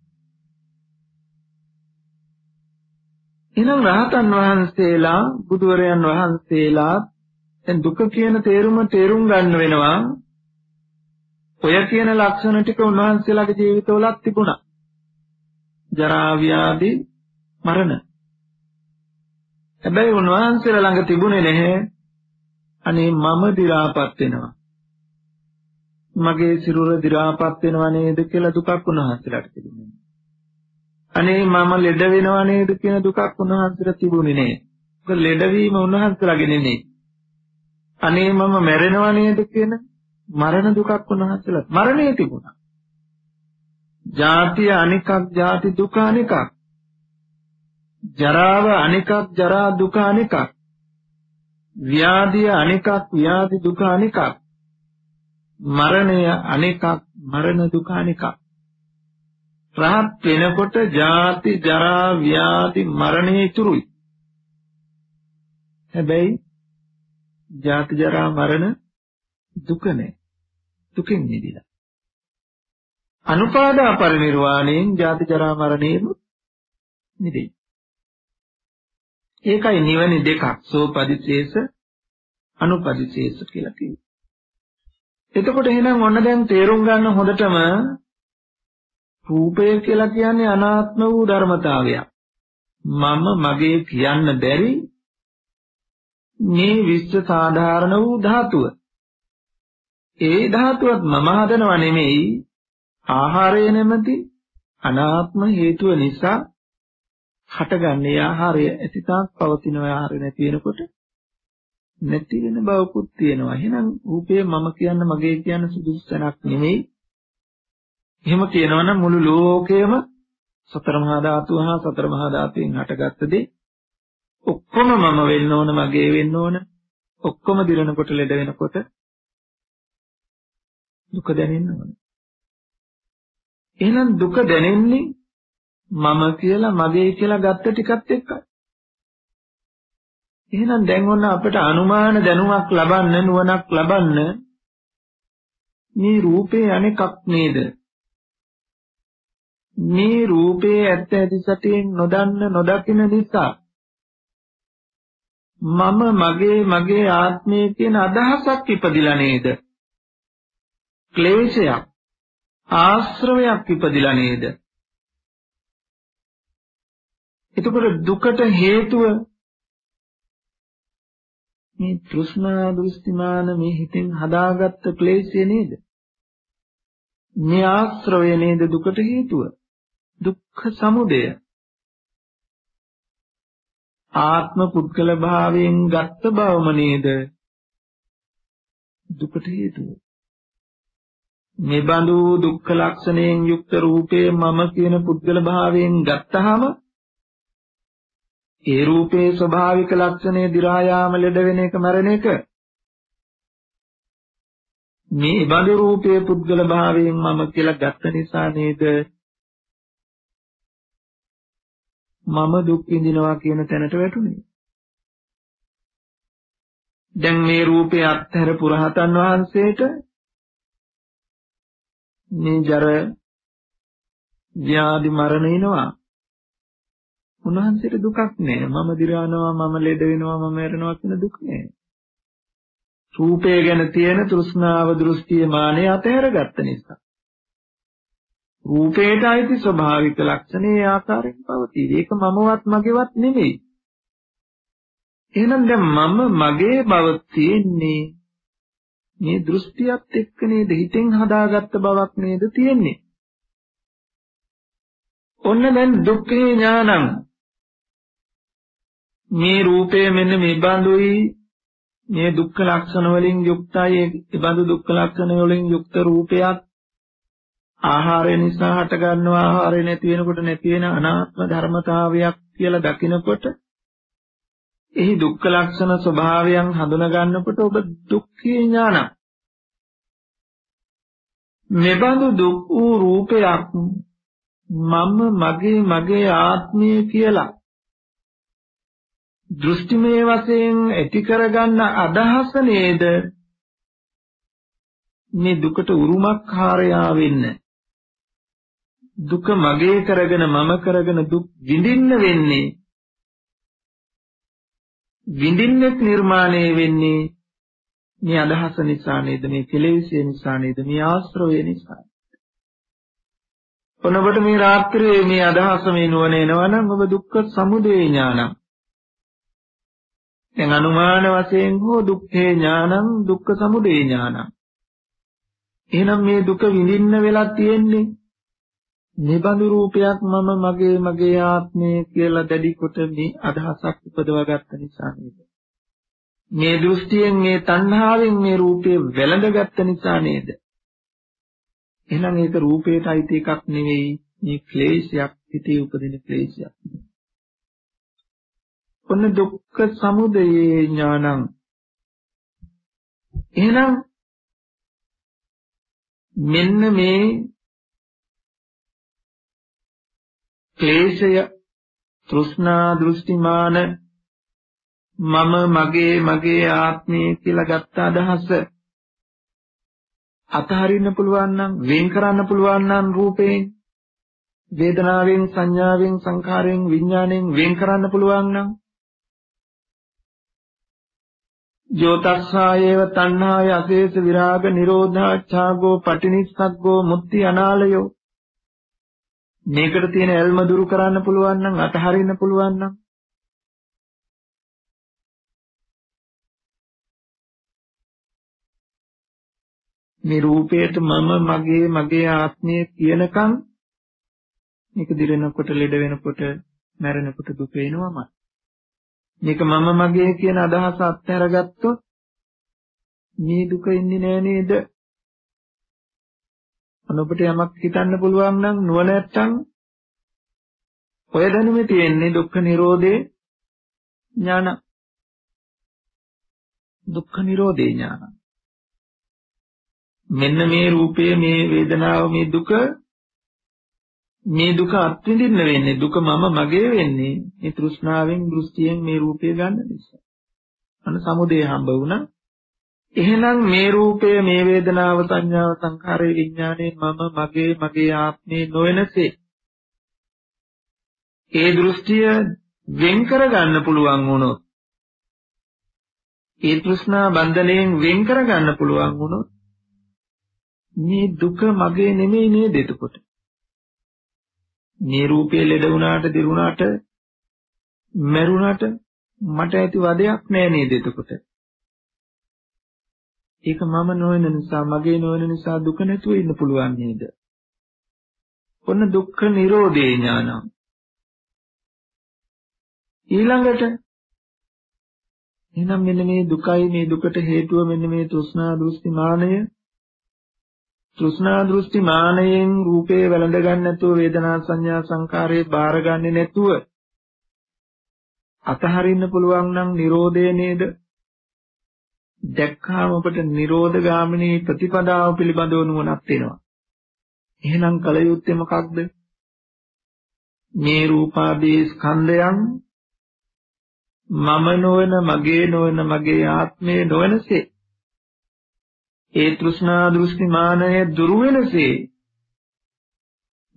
එහෙනම් රහතන් වහන්සේලා බුදුවරයන් වහන්සේලා දැන් දුක කියන තේරුම තේරුම් ගන්න වෙනවා ඔය කියන ලක්ෂණ ටික උන්වහන්සේලාගේ ජීවිතවලත් තිබුණා ජරා ව්‍යාධි මරණ හැබැයි උන්වහන්සේලා ළඟ තිබුණේ නැහැ අනේ මම දි รา පත් වෙනවා මගේ සිරුර දි รา පත් වෙනවා නේද කියලා දුකක් උන්වහන්සේලාට තිබුණේ අනේ මම ලෙඩ වෙනව නේද කියන දුකක් උන්වහන්සේට තිබුණේ නෑ. ඒක ලෙඩවීම උන්වහන්සේලාගේ නෙමෙයි. අනේ මම මැරෙනව නේද කියන මරණ දුකක් උන්වහන්සේලා මරණය තිබුණා. ජාතිය අනිකක් ජාති දුක අනිකක්. ජරාව අනිකක් ජරා දුක අනිකක්. ව්‍යාධිය අනිකක් ව්‍යාධි දුක අනිකක්. මරණය අනිකක් මරණ දුක අනිකක්. රහත් වෙනකොට ජාති ජරා ව්‍යාධි මරණය ඉතුරුයි. හැබැයි ජාති ජරා මරණ දුක නැහැ. දුකෙන් මිදිලා. අනුපාදා පරිනිර්වාණයෙන් ජාති ජරා මරණයෙන් මිදෙයි. ඒකයි නිවන දෙකක් සෝපදිශේෂ අනුපදිශේෂ කියලා කියන්නේ. එතකොට එහෙනම් ඔන්න දැන් තේරුම් ගන්න හොඳටම රූපය කියලා කියන්නේ අනාත්ම වූ ධර්මතාවයක්. මම මගේ කියන්න බැරි මේ විශ්ව සාධාරණ වූ ධාතුව. ඒ ධාතුවත් මම හදනව නෙමෙයි ආහාරය නැමැති අනාත්ම හේතුව නිසා හටගන්නේ ආහාරය ඇතිතාක් පවතින ආහාරය නැති වෙනකොට නැති වෙන බවකුත් තියෙනවා. එහෙනම් රූපය මම කියන්න මගේ කියන්න සුදුසුසනක් නෙමෙයි. එහෙම කියනවනම් මුළු ලෝකයම සතර මහා ධාතු හා සතර මහා ධාතුෙන් හටගත්ත දේ ඔක්කොම මම වෙන්න ඕන මගේ වෙන්න ඕන ඔක්කොම දිරනකොට ලෙඩ වෙනකොට දුක දැනෙන්න ඕන. එහෙනම් දුක දැනෙන්නේ මම කියලා මගේ කියලා ගත්ත ටිකත් එක්කයි. එහෙනම් දැන් ඔන්න අපිට අනුමාන දැනුමක් ලබන්න නුවණක් ලබන්න මේ රූපේ අනෙකක් නේද? මේ රූපේ ඇත්ත ඇති සතියෙන් නොදන්න නොදකින නිසා මම මගේ මගේ ආත්මය කියන අදහසක් ඉපදිලා නේද ක්ලේශයක් ආශ්‍රවයක් ඉපදිලා නේද එතකොට දුකට හේතුව මේ තෘෂ්ණා දෘෂ්ටිමාන මේ හිතෙන් හදාගත්ත ක්ලේශය නේද? මේ ආශ්‍රවය නේද දුකට හේතුව? දුක්ඛ සමුදය. ආත්ම පුද්ගල භාවයෙන් ගත්ත බවම නේද දුකට හේතුව? මේ බඳු දුක්ඛ ලක්ෂණයෙන් යුක්ත රූපේ මම කියන පුද්ගල භාවයෙන් ගත්තාම ඒ රූපේ ස්වභාවික ලක්ෂණය දි รา යාම ලෙඩ වෙන එක මරණ එක මේ බඳු රූපයේ පුද්ගල භාවයෙන් මම කියලා ගත්ත නිසා නේද මම දුක් විඳිනවා කියන තැනට වැටුනේ දැන් මේ රූපේ අත්හැර පුරහතන් වහන්සේට මේ ජර ව්‍යාධි මරණ එනවා උන්වහන්සේට දුකක් නෑ. මම දිරානවා, මම ලෙඩ වෙනවා, මම මැරෙනවා කියන දුක නෑ. රූපය ගැන තියෙන තෘෂ්ණාව, දෘෂ්ටිය, මානය අතහැරගත්ත නිසා. රූපේට අයිති ස්වභාවික ලක්ෂණේ ආකාරයෙන් පවතී. ඒක මමවත් මගේවත් නෙමෙයි. එහෙනම් දැන් මම මගේ බව තියෙන්නේ මේ දෘෂ්ටියත් එක්ක නේද හිතෙන් හදාගත්ත බවක් නේද තියෙන්නේ. ඔන්න දැන් දුක්ඛේ ඥානං මේ රූපය මෙන්න මේ බඳුයි මේ දුක්ඛ ලක්ෂණ වලින් යුක්තයි ඒ බඳු දුක්ඛ ලක්ෂණ වලින් යුක්ත රූපයක් ආහාරය නිසා හට ගන්නවා ආහාරය නැති වෙනකොට නැති වෙන අනාත්ම ධර්මතාවයක් කියලා දකිනකොට එහි දුක්ඛ ලක්ෂණ ස්වභාවයන් හඳුනා ගන්නකොට ඔබ දුක්ඛේ ඥාන. මෙබඳු දුක් වූ රූපයක් මම මගේ මගේ ආත්මය කියලා දෘෂ්ටිමය වශයෙන් ඇති කරගන්න අදහස නේද? මේ දුකට උරුමක් හාරයා වෙන්න. දුක මගේ කරගෙන මම කරගෙන දුක් විඳින්න වෙන්නේ. විඳින්නෙත් නිර්මාණය වෙන්නේ මේ අදහස නිසා නේද මේ කෙලෙවිසිය නිසා නේද මේ ආශ්‍රවය නිසා. ඔනකොට මේ රාත්‍රියේ මේ අදහස මේ නුවණ එනවනම් ඔබ දුක්ඛ සමුදය ඥානං. දැන් අනුමාන වශයෙන් හෝ දුක්ඛේ ඥානං දුක්ඛ සමුදය ඥානං. එහෙනම් මේ දුක විඳින්න වෙලා තියෙන්නේ නිබඳු රූපයක් මම මගේ මගේ ආත්මය කියලා දැඩි කොට මේ අදහසක් උපදවා ගත්ත නිසා නේද? මේ දෘෂ්ටියෙන් මේ තණ්හාවෙන් මේ රූපය වැළඳගත්ත නිසා නේද? එහෙනම් ඒක රූපයට අයිති එකක් නෙවෙයි මේ ක්ලේශයක් හිතේ උපදින ක්ලේශයක්. ඔන්න දුක්ඛ සමුදයේ ඥානං එහෙනම් මෙන්න මේ ක්ලේශය තෘෂ්ණා දෘෂ්ටිමාන මම මගේ මගේ ආත්මය කියලා ගත්ත අදහස අතහරින්න පුළුවන් නම් වෙන් කරන්න පුළුවන් නම් රූපයෙන් වේදනාවෙන් සංඥාවෙන් සංඛාරයෙන් විඥාණයෙන් වෙන් කරන්න පුළුවන් නම් ජෝතස්සායේව තණ්හාය අශේෂ විරාග නිරෝධා ඡාගෝ පටිනිස්සග්ගෝ මුක්ති අනාලයෝ මේකට තියෙන ඇල්ම දුරු කරන්න පුළුවන් නම් අතහරින්න පුළුවන් නම් මේ රූපයට මම මගේ මගේ ආත්මය කියනකම් මේක දිරෙනකොට ලෙඩ වෙනකොට මැරෙනකොට දුක වෙනවමයි මේක මම මගේ කියන අදහස අත්හැරගත්තොත් මේ දුක ඉන්නේ නෑ නේද? අනොබට යමක් හිතන්න පුළුවන් නම් නුවණ නැත්තම් ඔය දැනුමේ තියෙන්නේ දුක්ඛ නිරෝධේ ඥාන. දුක්ඛ නිරෝධේ ඥාන. මෙන්න මේ රූපය මේ වේදනාව මේ දුක මේ දුක අත්විඳින්න වෙන්නේ දුක මම මගේ වෙන්නේ මේ තෘෂ්ණාවෙන් දෘෂ්ටියෙන් මේ රූපය ගන්න නිසා. අන්න සමුදය හම්බ වුණා. එහෙනම් මේ රූපය මේ වේදනාව සංඥාව සංඛාරය විඥානය මම මගේ මගේ ආත්මේ නොවනසේ ඒ දෘෂ්ටිය වෙන් කරගන්න පුළුවන් වුණොත් ඒ තෘෂ්ණා බන්ධණයෙන් වෙන් කරගන්න පුළුවන් වුණොත් මේ දුක මගේ නෙමෙයි නේද එතකොට? මේ රූපේ ලෙඩ වුණාට දිරුණාට මැරුණාට මට ඇති වදයක් නෑ නේද එතකොට? ඒක මම නොවන නිසා මගේ නොවන නිසා දුක නැතුව ඉන්න පුළුවන් නේද? ඔන්න දුක්ඛ නිරෝධේ ඥානං. ඊළඟට එහෙනම් මෙන්න මේ දුකයි මේ දුකට හේතුව මෙන්න මේ තෘෂ්ණා දෘෂ්ටි මානය. තෘෂ්ණා දෘෂ්ටි මානයෙන් රූපේ වැළඳ ගන්න නැතුව වේදනා සංඥා සංකාරේ බාරගන්නේ නැතුව අතහරින්න පුළුවන් නම් Nirodhe නේද? දැක්කාම ඔබට Nirodha ගාමිනී ප්‍රතිපදාව පිළිබඳව නුවණක් වෙනවා. එහෙනම් කල යුත්තේ මොකක්ද? මේ රූපාදී ස්කන්ධයන් මම නොවන මගේ නොවන මගේ ආත්මය නොවනසේ ඒ තෘෂ්ණා දෘෂ්ටි මානය දුරු වෙනසේ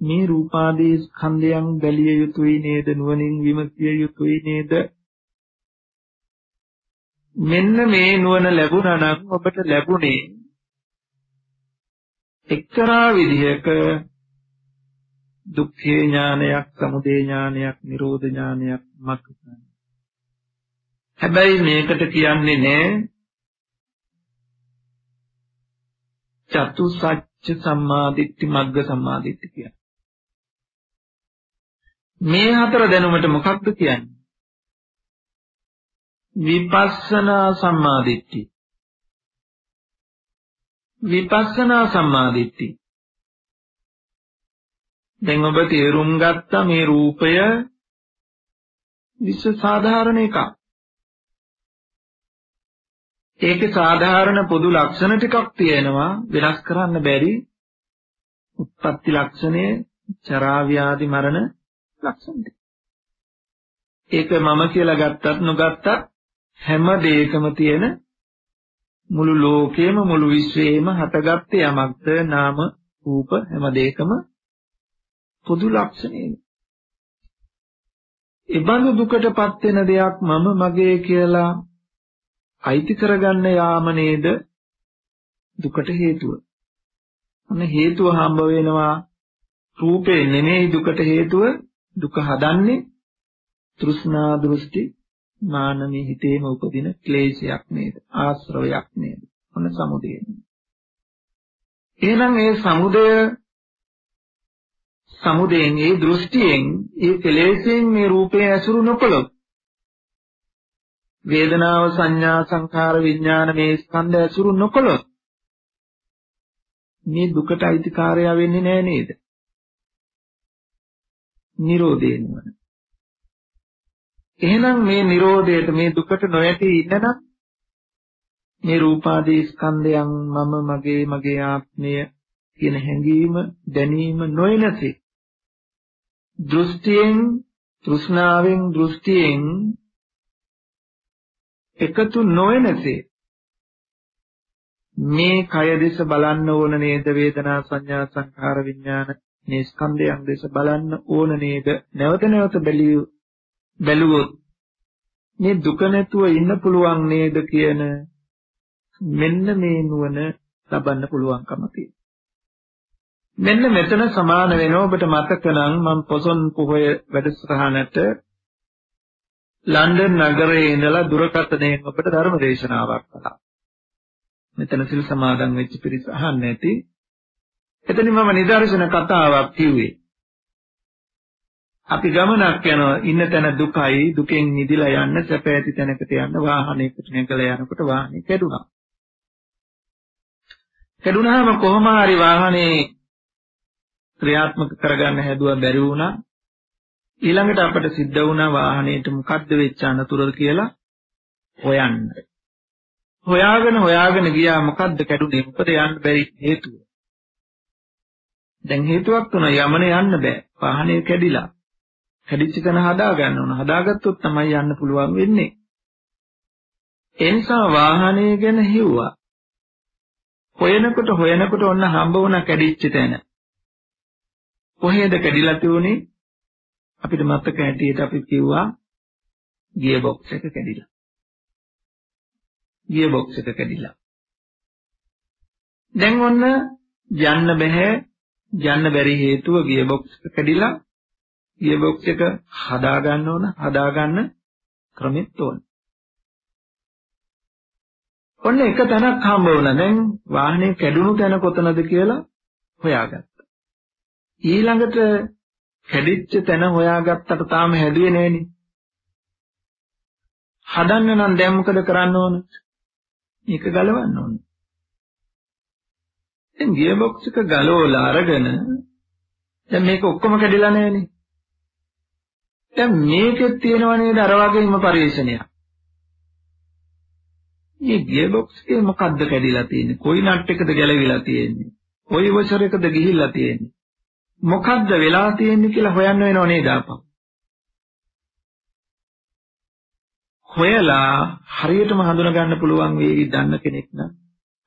මේ රූපාදී ස්කන්ධයන් බැලිය යුතුයි නේද නුවණින් විමසිය යුතුයි නේද මෙන්න මේ නුවණ ලැබුණා නම් ඔබට ලැබුණේ එක්තරා විදිහක දුක්ඛේ ඥානයක්, සමුදය ඥානයක්, නිරෝධ ඥානයක් මත හැබැයි මේකට කියන්නේ නෑ චතුසත්‍ය සම්මාදිට්ඨි මග්ග සම්මාදිට්ඨි කියන්නේ. මේ හතර දැනුමට මොකක්ද කියන්නේ? විපස්සනා සම්මාදිට්ඨි. විපස්සනා සම්මාදිට්ඨි. දැන් ඔබ තේරුම් ගත්ත මේ රූපය විශ්ව සාධාරණ එකක්. ඒකේ සාධාරණ පොදු ලක්ෂණ ටිකක් තියෙනවා වෙනස් කරන්න බැරි උත්පත්ති ලක්ෂණය චරා ව්‍යාධි මරණ ලක්ෂණ ඒක මම කියලා ගත්තත් නොගත්තත් හැම දෙයකම තියෙන මුළු ලෝකෙම මුළු විශ්වයේම හටගත්තේ යමක්ද නාම රූප හැම දෙයකම පොදු ලක්ෂණේ. ඒ බඳු දුකටපත් වෙන දෙයක් මම මගේ කියලා අයිති කරගන්න යාම නේද දුකට හේතුව. අන්න හේතුව හම්බ වෙනවා රූපේ නෙමෙයි දුකට හේතුව දුක හදන්නේ තෘෂ්ණා දෘෂ්ටි මානමී හිතේම උපදින ක්ලේශයක් නේද ආශ්‍රවයක් නේද ඔන්න සමුදය එහෙනම් මේ සමුදය සමුදයෙන් ඒ දෘෂ්ටියෙන් ඒ ක්ලේශයෙන් මේ රූපය ඇසුරු නොකළොත් වේදනාව සංඥා සංඛාර විඥාන මේ ස්කන්ධ ඇසුරු නොකළොත් මේ දුකට අයිතිකාරය වෙන්නේ නෑ නේද? Nirodhe නුවණ. එහෙනම් මේ Nirodheට මේ දුකට නොයටි ඉන්නනම් මේ රූපාදී ස්කන්ධයන් මම මගේ මගේ ආත්මය කියන හැඟීම දැනීම නොයනසේ දෘෂ්ටියෙන් තෘෂ්ණාවෙන් දෘෂ්ටියෙන් එකතු නොවනසේ මේ කය දෙස බලන්න ඕන නේද? වේදනා සංඥා සංඛාර විඥාන මේ ස්කන්ධයන් දෙස බලන්න ඕන නේද? නැවත නැවත බැලුවොත් මේ දුක නැතුව ඉන්න පුළුවන් නේද කියන මෙන්න මේ නුවණ ලබන්න පුළුවන්කම තියෙනවා. මෙන්න මෙතන සමාන වෙනවා ඔබට මතක නම් මම පොසොන් පොහොය වැඩසටහනට ලන්ඩන් නගරයේ ඉඳලා දුරකථනයෙන් ඔබට ධර්ම දේශනාවක් කළා. මෙතන සිල් සමාදන් වෙච්ච පිරිස අහන්න ඇති. එතනින් මම නිදර්ශන කතාවක් කිව්වේ. අපි ගමනක් යනවා ඉන්න තැන දුකයි දුකෙන් නිදිලා යන්න සැප ඇති තැනකට යන්න වාහනයකට නැගලා යනකොට වාහනේ කැඩුනා. කැඩුනහම කොහොම හරි වාහනේ ක්‍රියාත්මක කරගන්න හැදුවා බැරි වුණා. ඊළඟට අපට සිද්ධ වුණා වාහනේට මොකද්ද වෙච්ච අනතුර කියලා හොයන්න. හොයාගෙන හොයාගෙන ගියා මොකද්ද කැඩුනේ මොකද යන්න බැරි හේතුව. දැන් හේතුවක් තුන යමන යන්න බෑ. වාහනේ කැඩිලා. කැඩිච්ච තැන හදා ගන්න ඕන. හදාගත්තොත් තමයි යන්න පුළුවන් වෙන්නේ. ඒ නිසා වාහනේ ගැන හිව්වා. හොයනකොට හොයනකොට ඔන්න හම්බ වුණා කැඩිච්ච තැන. කොහෙද කැඩිලා තියුනේ? අපිට මතක හැටියට අපි කිව්වා ගියර් බොක්ස් එක කැඩිලා. ගියර් බොක්ස් එක කැඩිලා. දැන් ඔන්න යන්න බෑ යන්න බැරි හේතුව ගියර් බොක්ස් එක කැඩිලා ගියර් බොක්ස් එක හදා ගන්න ඕන හදා ගන්න ක්‍රමෙත් ඕන. ඔන්න එක තැනක් හම්බ වුණා. දැන් වාහනේ කැඩුණු තැන කොතනද කියලා හොයාගත්තා. ඊළඟට කැඩිච්ච තැන හොයාගත්තට තාම හැදුවේ නෑනේ. හදන්න නම් දැන් මොකද කරන්න ඕන? මේක ගලවන්න ඕන. දැන් ගියර් බොක්ස් එක ගලවලා අරගෙන දැන් මේක ඔක්කොම කැඩිලා නෑනේ. දැන් මේකෙත් තියෙනව නේද අර වගේම පරිශ්‍රණයක්. මේ ගියර් බොක්ස් එකේ මොකද්ද කැඩිලා තියෙන්නේ? කොයි නට් එකද ගැලවිලා තියෙන්නේ? කොයි වසර එකද ගිහිල්ලා තියෙන්නේ? මොකද්ද වෙලා තියෙන්නේ කියලා හොයන්න වෙනව නේද ආපහු? හොයලා හරියටම හඳුනා ගන්න පුළුවන් වේවි දන්න කෙනෙක් නම්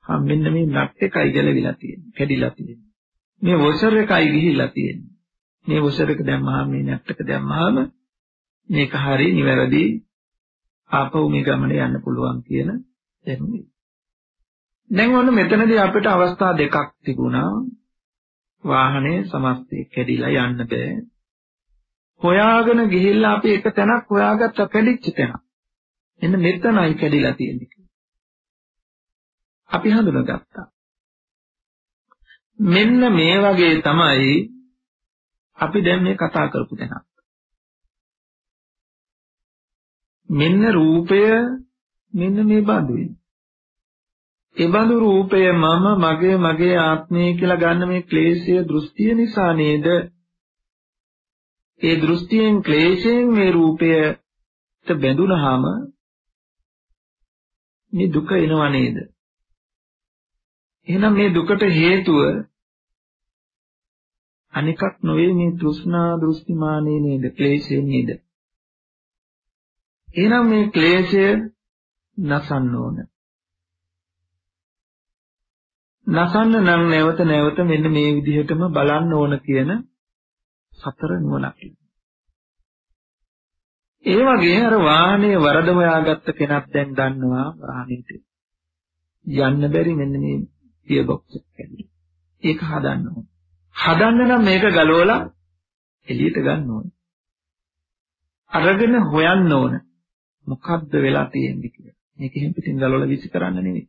හා මෙන්න මේ නට් එකයි ගැලවිලා තියෙන්නේ, කැඩිලා තියෙන්නේ. මේ වසර එකයි ගිහිල්ලා තියෙන්නේ. මේ වසර එක දැම්මහම මේ නට් එක දැම්මහම මේක හරිය නිවැරදි ආපහු මේ ගමනේ යන්න පුළුවන් කියන දැනුමයි. දැන් ඔන්න මෙතනදී අපිට අවස්ථා දෙකක් තිබුණා. වාහනේ සමස්තය කැඩිලා යන්න බෑ. හොයාගෙන ගිහිල්ලා අපි එක තැනක් හොයාගත්ත කැඩිච්ච තැන. එන්න මෙතනයි කැඩිලා තියෙන්නේ. අපි හඳුනාගත්තා. මෙන්න මේ වගේ තමයි අපි දැන් මේ කතා කරපු තැන. මෙන්න රූපය මෙන්න මේ බඳුයි. ඒ බඳු රූපය මම මගේ මගේ ආත්මය කියලා ගන්න මේ ක්ලේශය දෘෂ්ටිය නිසා නේද? ඒ දෘෂ්ටියෙන් ක්ලේශයෙන් මේ රූපයට බැඳුනහම මේ දුක එනව නේද? එහෙනම් මේ දුකට හේතුව අනිකක් නොවේ මේ තෘෂ්ණා දෘෂ්ටිමානේ නේද? ක්ලේශය නේද? එහෙනම් මේ ක්ලේශය නසන්න ඕන. නසන්න නම් නැවත නැවත මෙන්න මේ විදිහටම බලන්න ඕන කියන සතර නුවණක්. ඒ වගේ අර වාහනේ වරද හොයාගත්ත කෙනක් දැන් දන්නවා වාහනේට යන්න බැරි මෙන්න මේ ගියර් බොක්ස් එක කැඩිලා. ඒක හදන්න ඕන. හදන්න නම් මේක ගලවලා එළියට ගන්න ඕන. අරගෙන හොයන්න ඕන. මොකද්ද වෙලා තියෙන්නේ කියලා. මේක එහෙම පිටින් ගලවලා විසි කරන්න නෙවෙයි.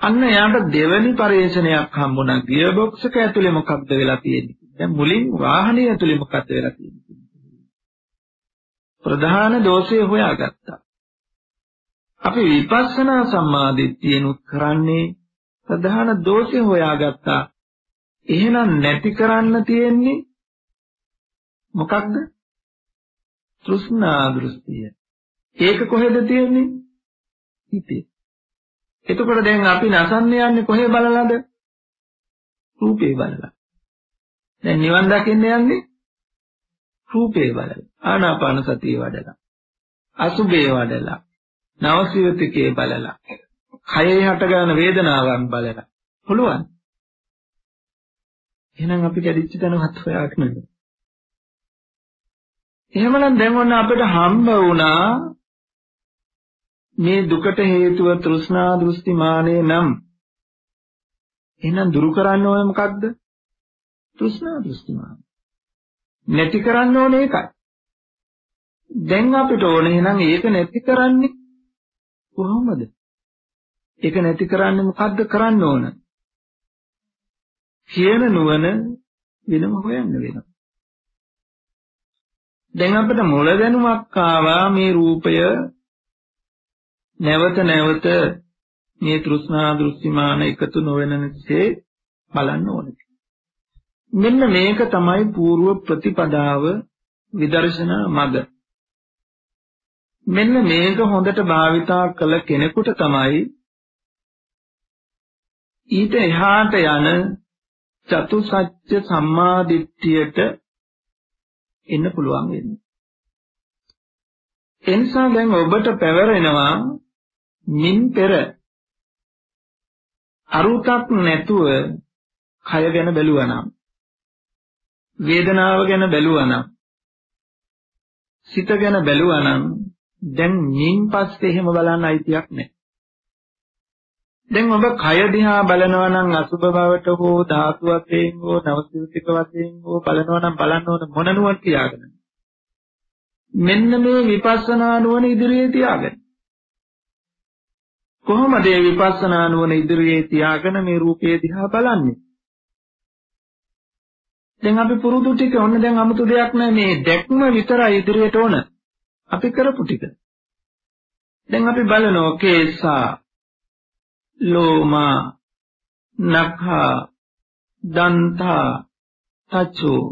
අන්න එයාට දෙවැනි පරිශ්‍රණයක් හම්බුණා. ගියර් බොක්ස් එක ඇතුලේ මොකක්ද වෙලා තියෙන්නේ? දැන් මුලින් වාහනේ ඇතුලේ මොකක්ද වෙලා තියෙන්නේ? ප්‍රධාන දෝෂය හොයාගත්තා. අපි විපස්සනා සම්මාදිට්ඨියනුත් කරන්නේ ප්‍රධාන දෝෂය හොයාගත්තා. එහෙනම් නැති කරන්න තියෙන්නේ මොකක්ද? තෘෂ්ණා දෘෂ්ටිය. ඒක කොහෙද තියෙන්නේ? හිතේ. එතකොට දැන් අපි නසන්න යන්නේ කොහේ බලලාද? රූපේ බලලා. දැන් නිවන් දකින්න යන්නේ රූපේ බලලා ආනාපාන සතිය වඩලා අසුබේ වඩලා නවසියතිකේ බලලා කයේ හටගන්න වේදනාවන් බලලා පුළුවන්. එහෙනම් අපි කැඩිච්ච තැනවත් හොයාගෙන නේද එහෙමනම් දැන් ඔන්න අපිට හම්බ වුණා මේ දුකට හේතුව තෘෂ්ණා දෘෂ්ටි මානේ නම්. එහෙනම් දුරු කරන්න ඕනේ මොකද්ද? තෘෂ්ණා දෘෂ්ටි මාන. නැති කරන්න ඕනේ ඒකයි. දැන් අපිට ඕනේ එහෙනම් ඒක නැති කරන්නේ කොහොමද? ඒක නැති කරන්නේ මොකද්ද කරන්න ඕන කියන නුවණ වෙනම හොයන්න වෙනවා දැන් අපිට මොළ දැනුමක් ආවා මේ රූපය නැවත නැවත මේ තෘෂ්ණා දෘෂ්ටිමාන එකතු නොවන නිසා බලන්න ඕනේ. මෙන්න මේක තමයි పూర్ව ප්‍රතිපදාව විදර්ශනා මඟ. මෙන්න මේක හොඳට භාවිතා කළ කෙනෙකුට තමයි ඊට එහාට යන චතුසත්‍ය සම්මාදිට්ඨියට එන්න පුළුවන් වෙන්නේ. එනිසා දැන් ඔබට පැවරෙනවා මින් පෙර අරුතක් නැතුව කය ගැන බැලුවා නම් වේදනාව ගැන බැලුවා නම් සිත ගැන බැලුවා නම් දැන් මින් පස්සේ එහෙම බලන්න අයිතියක් නැහැ. දැන් ඔබ කය දිහා බලනවා නම් අසුබ බවට හෝ ධාතු වශයෙන් හෝ නවසිතික වශයෙන් හෝ බලනවා නම් බලන්න ඕන මොන නුවණ තියාගෙන. මෙන්න මේ විපස්සනා නුවණ ඉදිරියේ තියාගෙන. කොහොමද මේ විපස්සනා නුවණ ඉදිරියේ තියාගෙන මේ රූපය දිහා බලන්නේ? දැන් අපි පුරුදු ටික ඔන්න දැන් 아무තු දෙයක් නැහැ මේ දැක්ම විතරයි ඉදිරියට ඕන. අපි කරපු ටික. දැන් අපි බලනවා කේසා ලෝමා නඛා දන්තා තචෝ.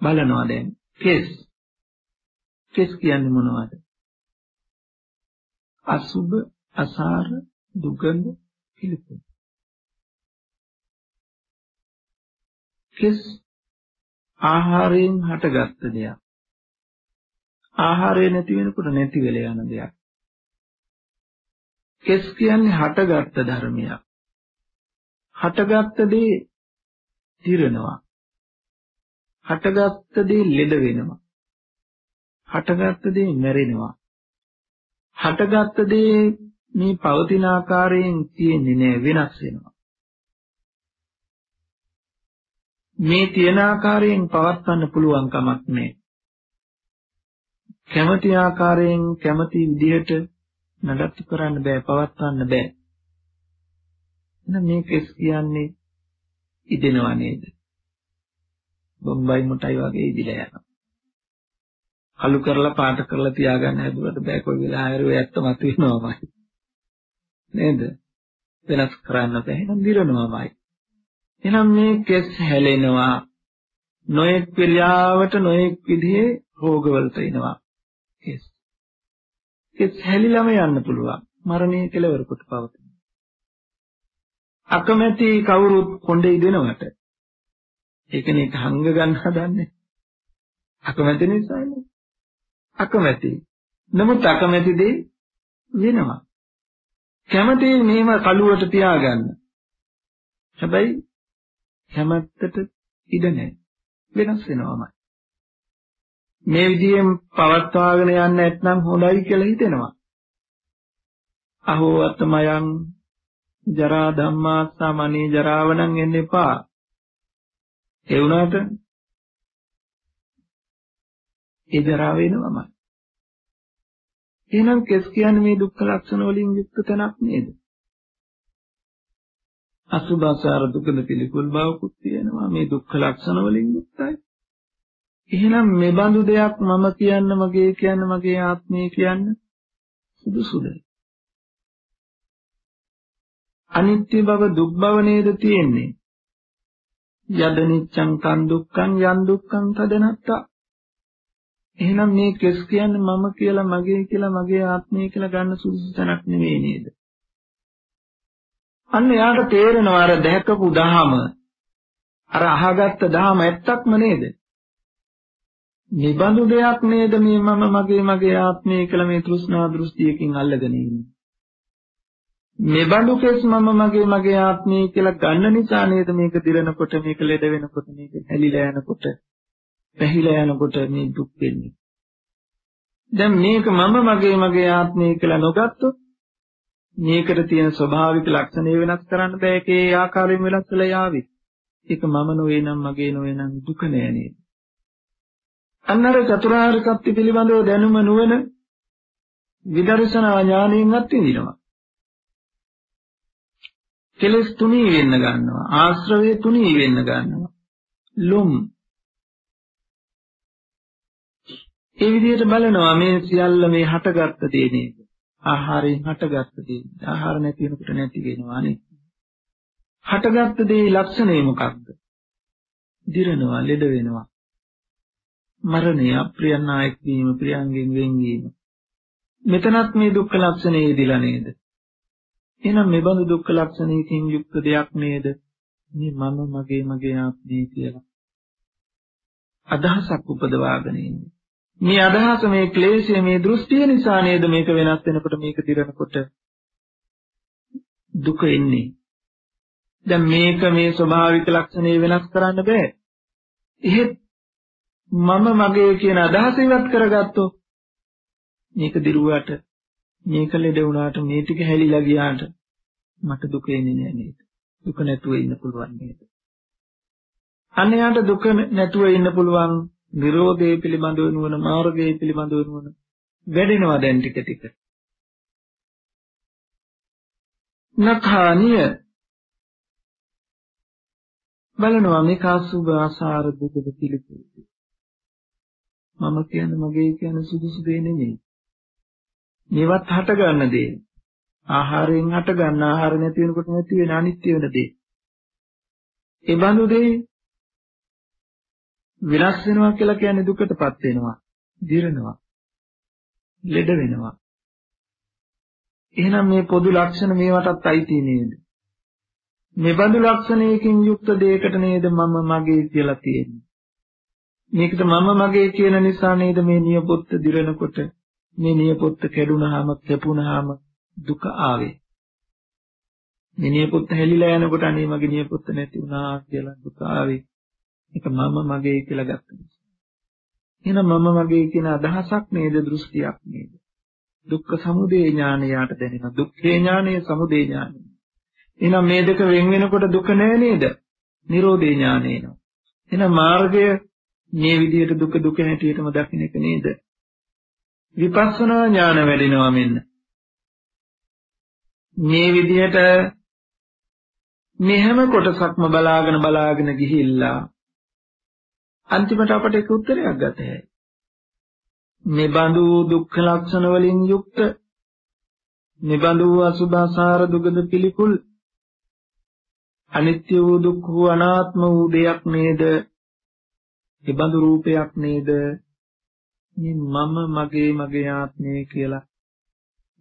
බලනවා දැන්. කෙස්. කෙස් කියන්නේ මොනවද? අසුබ අසාර දුගඳ පිළිකුල්. කෙස් ආහාරයෙන් හටගත්ත දෙයක්. ආහාරය නැති වෙනකොට නැති වෙලා යන දෙයක්. කෙස් කියන්නේ හටගත්ත ධර්මයක්. හටගත්ත දේ දිරනවා. හටගත්ත දේ ලෙඩ වෙනවා. හටගත්ත දේ මැරෙනවා. හටගත්ත දේ මේ පවතින ආකාරයෙන් තියෙන්නේ නෑ වෙනස් වෙනවා. මේ තියෙන ආකාරයෙන් පවත්වන්න පුළුවන් කමක් නෑ. කැමති ආකාරයෙන් කැමති විදිහට නඩත්තු කරන්න බෑ පවත්වන්න බෑ. එහෙනම් මේ කෙස් කියන්නේ ඉදෙනවා නේද? බොම්බයි මුටයි වගේ ඉදිලා යනවා. කළු කරලා පාට කරලා තියාගන්න හැදුවට බෑ කොයි වෙලාවෙ හරි ඇත්ත මතුවෙනවමයි. නේද? වෙනස් කරන්න බෑ එහෙනම් දිරනවමයි. එහෙනම් මේ කෙස් හැලෙනවා. නොඑක් ක්‍රියාවට නොඑක් විදිහේ රෝගවලට එනවා. කෙස් කෙස් හැලිලම යන්න පුළුවන්. මරණය කෙලවර කොට පවතින. අකමැති කවුරුත් කොණ්ඩේ දෙනවට. ඒකනේ හංග ගන්න හදන්නේ. අකමැති නිසානේ. අකමැති. නමුත් අකමැති දේ වෙනවා. කැමති මේව කලුවට තියාගන්න. හැබැයි කැමැත්තට ඉඩ නැහැ. වෙනස් වෙනවමයි. මේ විදිහෙන් පවත්වාගෙන යන්න නැත්නම් හොඳයි කියලා හිතෙනවා. අහෝ අතමයන් ජරා ධම්මා සමනේ ජරාව නම් එන්න එපා. ඒ වුණාට ඒ ජරාව වෙනවමයි. එහෙනම් කෙස් කියන්නේ මේ දුක්ඛ ලක්ෂණ වලින් යුක්ත තැනක් නේද? අසුභාසාර දුකද පිළිකුල් බවකුත් තියෙනවා මේ දුක්ඛ ලක්ෂණ වලින් යුක්තයි. එහෙනම් මේ බඳු දෙයක් මම කියන්න මගේ කියන්න මගේ ආත්මය කියන්න සුදුසුද? අනිත්‍ය බව දුක් බව නේද තියෙන්නේ? යද නිච්ඡං කන් දුක්ඛං යන් දුක්ඛං තදනත්තා. එහෙනම් මේ කෙස් කියන්නේ මම කියලා මගේ කියලා මගේ ආත්මය කියලා ගන්න සුදුසු තැනක් නෙවෙයි නේද? අන්න යාට තේරෙනවා අර දැකපු දහම අර අහගත්ත දහම ඇත්තක්ම නේද? නිබඳු දෙයක් නේද මේ මම මගේ මගේ ආත්මය කියලා මේ තෘෂ්ණා දෘෂ්ටියකින් අල්ලගෙන ඉන්නේ. මෙබඳු කෙස් මම මගේ මගේ ආත්මය කියලා ගන්න නිසා නේද මේක දිරනකොට මේක ලෙඩ වෙනකොට මේක හැලිලා යනකොට පැහිලා යනකොට මේ දුක් වෙන්නේ. දැන් මේක මම මගේ මගේ ආත්මය කියලා නොගත්තොත් මේකට තියෙන ස්වභාවික ලක්ෂණය වෙනස් කරන්න බෑ ඒකේ ආකාරයෙන් වෙනස් වෙලා යාවි. ඒක මම නොවේ නම් මගේ නොවේ නම් දුක නෑ නේද? අන්නර චතුරාර්ය සත්‍ය පිළිබඳව දැනුම නුවණ විදර්ශනා ඥාණයෙන් අත්විඳිනවා. කෙලස් තුනී වෙන්න ගන්නවා. ආශ්‍රවය තුනී වෙන්න ගන්නවා. ලොම් ඒ විදිහට බලනවා මේ සියල්ල මේ හටගත්ත දේ නේද? ආහාරයෙන් හටගත්ත දේ. ආහාර නැති වෙනකොට නැති වෙනවා නේ. හටගත්ත දේ ලක්ෂණය මොකක්ද? දිරනවා, ලෙඩ වෙනවා. මරණය, අප්‍රියනායක වීම, ප්‍රියංගෙන් වෙන්වීම. මෙතනත් මේ දුක්ඛ ලක්ෂණය ඉදිලා නේද? එහෙනම් මේ බඳු දුක්ඛ ලක්ෂණයකින් යුක්ත දෙයක් නේද? මේ මම මගේ මගේ ආත්මය කියලා. අදහසක් උපදවාගෙන ඉන්නේ. මේ අදහස මේ ක්ලේශය මේ දෘෂ්ටිය නිසා නේද මේක වෙනස් වෙනකොට මේක දිරනකොට දුක එන්නේ. දැන් මේක මේ ස්වභාවික ලක්ෂණේ වෙනස් කරන්න බෑ. එහෙත් මම මගේ කියන අදහස ඉවත් කරගත්තොත් මේක දිරුවට මේක ලෙඩ වුණාට මේ ටික හැලිලා ගියාට මට දුක එන්නේ නෑ නේද? දුක නැතුව ඉන්න පුළුවන් නේද? අන්‍යයට දුක නැතුව ඉන්න පුළුවන් නිරෝධය පිළිබඳව නුවණ මාර්ගය පිළිබඳව නුවණ වැඩෙනවා දැන් ටික ටික. නඛානිය බලනවා මේ කාසුබ ආසාර දුකද පිළිතුරු. මම කියන්නේ මගේ කියන්නේ සුදුසු දේ නෙමෙයි. මේවත් හට ගන්න දේ. ආහාරයෙන් හට ගන්න ආහාර නැති වෙනකොට නැති වෙන අනිත්‍ය වෙන දේ. ඒ බඳු දේ විනාශ වෙනවා කියලා කියන්නේ දුකටපත් වෙනවා, දිරනවා, ලෙඩ වෙනවා. එහෙනම් මේ පොදු ලක්ෂණ මේවටත් අයිති නේද? මේ බඳු ලක්ෂණයකින් යුක්ත දෙයකට නේද මම මගේ කියලා තියෙන්නේ. මේකට මම මගේ කියන නිසා නේද මේ නියපොත්ත දිරනකොට මේ නියපොත්ත කැඩුනහම කැපුනහම දුක ආවේ. මේ නියපොත්ත හැලිලා යනකොට අනේ මගේ නියපොත්ත නැති වුණා කියලා දුක ආවේ. ඒක මම මගේ කියලා ගත්ත නිසා. එහෙනම් මම මගේ කියන අදහසක් නේද දෘෂ්ටියක් නේද? දුක්ඛ සමුදය ඥානයට දැනෙන දුක්ඛේ ඥානය සමුදය ඥානය. එහෙනම් මේ දෙක වෙන් වෙනකොට දුක නෑ නේද? නිරෝධේ ඥානය එනවා. එහෙනම් මාර්ගය මේ විදිහට දුක දුක හැටියටම දකින්න එක නේද? විපස්සනා ඥාන වැඩෙනවා මෙන්න. මේ විදිහට මේ හැම කොටසක්ම බලාගෙන බලාගෙන ගිහිල්ලා අන්තිමට අපට එක උත්තරයක් ගත හැකියි. මෙබඳු දුක්ඛ ලක්ෂණ වලින් යුක්ත මෙබඳු අසුභාසාර දුගද පිළිකුල් අනිත්‍ය වූ දුක්ඛ වූ අනාත්ම වූ දෙයක් නේද? මෙබඳු රූපයක් නේද? මේ මම මගේ මගේ ආත්මය කියලා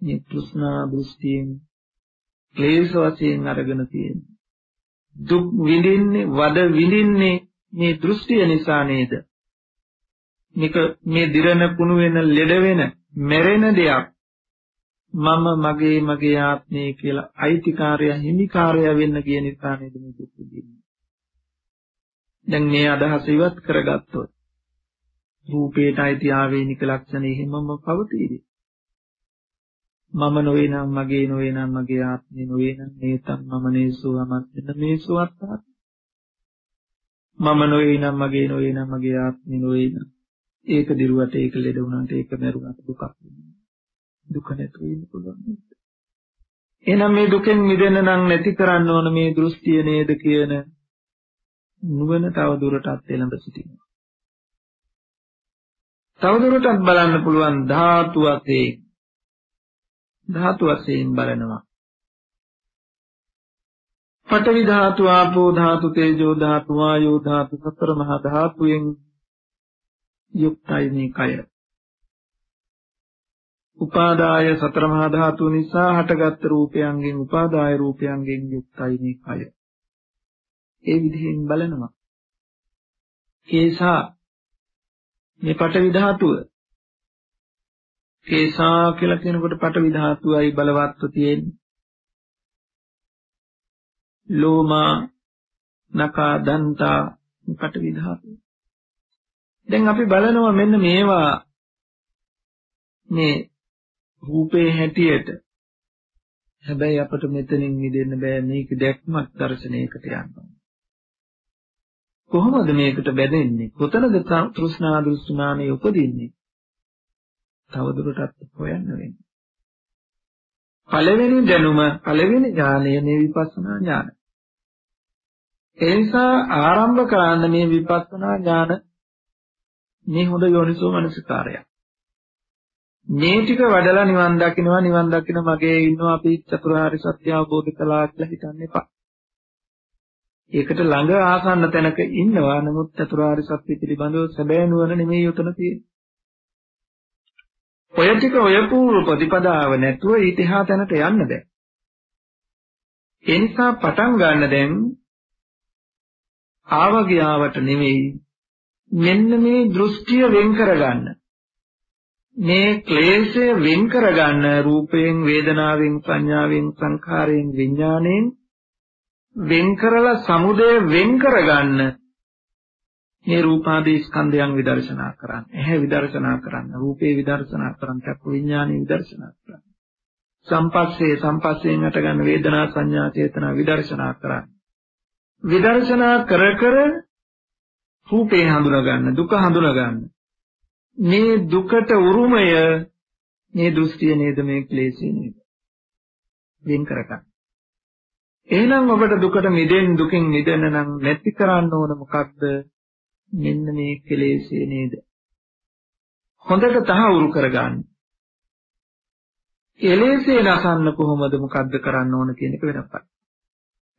මේ තෘෂ්ණා දෘෂ්ටියෙන් ක්ලේශ වශයෙන් අරගෙන තියෙන්නේ. දුක් විඳින්නේ වද විඳින්නේ මේ දෘෂ්ටිය නිසා නේද? මේක මේ දිරන කුණු වෙන ලෙඩ වෙන මැරෙන දෙයක් මම මගේ මගේ ආත්මය කියලා අයිතිකාරය හිමිකාරය වෙන්න කියන නිසා නේද මේ දුක් විඳින්නේ. දැන් මේ අදහස ඉවත් කරගත්තොත් රූපේට අයිති ආවේනික ලක්ෂණ එහෙමම පවතීද? මම නොවේ නම් මගේ නොවේ නම් මගේ ආත්මය නොවේ නම් නේතම් මම නේසෝ අමත්තන මේසෝ අත්තාත් මම නොවේ නම් මගේ නොවේ නම් මගේ ආත්මය නොවේ නම් ඒක දිරුවට ඒක ලෙඩ වුණාට ඒක මරුණාට දුකක් දුක නැතුව ඉන්න පුළුවන් නේද? එහෙනම් මේ දුකෙන් මිදෙන්න නම් නැති කරන්න ඕන මේ දෘෂ්ටිය නේද කියන නුවණ තව දුරටත් එළඹ සිටිනවා තව දුරටත් බලන්න පුළුවන් ධාතු වශයෙන් ධාතු වශයෙන් බලනවා පඨවි ධාතු ආපෝ ධාතු තේජෝ ධාතු වායෝ ධාතු සතර මහා ධාතුයෙන් යුක්තයි මේ කය. උපාදාය සතර මහා ධාතු නිසා හටගත් රූපයන්ගෙන් උපාදාය රූපයන්ගෙන් යුක්තයි මේ කය. ඒ විදිහෙන් බලනවා. කේසා මේ පටවි ධාතුව කේසා කියලා කියනකොට පටවි ධාතුවයි බලවත්ව තියෙන්නේ. ලෝමා නකා දන්තා පටවි ධාතුව. දැන් අපි බලනවා මෙන්න මේවා මේ රූපේ හැටියට හැබැයි අපට මෙතනින් මිදෙන්න බෑ මේක දැක්මක් දර්ශනයකට යන්න කොහොමද මේකට බැඳෙන්නේ? කොතනද තෘෂ්ණා දෘෂ්ණානේ උපදින්නේ? තවදුරටත් හොයන්න වෙන්නේ. පළවෙනි දැනුම පළවෙනි ඥානය මේ විපස්සනා ඥාන. ඒ නිසා ආරම්භ කරන්න මේ විපස්සනා ඥාන මේ හොඳ යෝනිසෝ මනසිකාරයක්. මේ ටික වඩලා නිවන් දකින්නවා නිවන් දකින්න මගේ ඉන්නවා අපි චතුරාර්ය සත්‍ය අවබෝධ කළා කියලා හිතන්න එපා. ඒකට ළඟ ආසන්න තැනක ඉන්නවා නමුත් චතුරාර්ය සත්‍ය පිළිබඳව සැබෑ නුවණ නෙමෙයි උතන තියෙන්නේ. ඔය ටික ඔය පූර්ව ප්‍රතිපදාව නැතුව ඊට එහා තැනට යන්න බෑ. ඒ නිසා පටන් ගන්න දැන් ආවගියාවට නෙමෙයි මෙන්න මේ දෘෂ්ටිය වෙන් කරගන්න. මේ ක්ලේශය වෙන් කරගන්න රූපයෙන් වේදනාවෙන් සංඥාවෙන් සංඛාරයෙන් විඥාණයෙන් වෙන් කරලා සමුදය වෙන් කරගන්න මේ රූපාදී ස්කන්ධයන් විදර්ශනා කරන්න. ඇහැ විදර්ශනා කරන්න, රූපේ විදර්ශනා කරන්න, චක්කු විඥානෙ විදර්ශනා කරන්න. සම්පස්සේ සම්පස්සෙන් හට ගන්න වේදනා සංඥා චේතනා විදර්ශනා කරන්න. විදර්ශනා කර කර රූපේ හඳුනා ගන්න, දුක හඳුනා ගන්න. මේ දුකට උරුමය මේ දෘෂ්ටිය නේද මේ ක්ලේශය නේද වෙන් කරගන්න. එහෙනම් ඔබට දුකට මිදෙන්න දුකින් මිදෙන්න නම් නැති කරන්න ඕන මොකක්ද? මෙන්න මේ ක්ලේශය නේද? හොඳට තහවුරු කරගන්න. කෙලෙසේ නසන්න කොහොමද මොකද්ද කරන්න ඕන කියන එක වෙනපත්.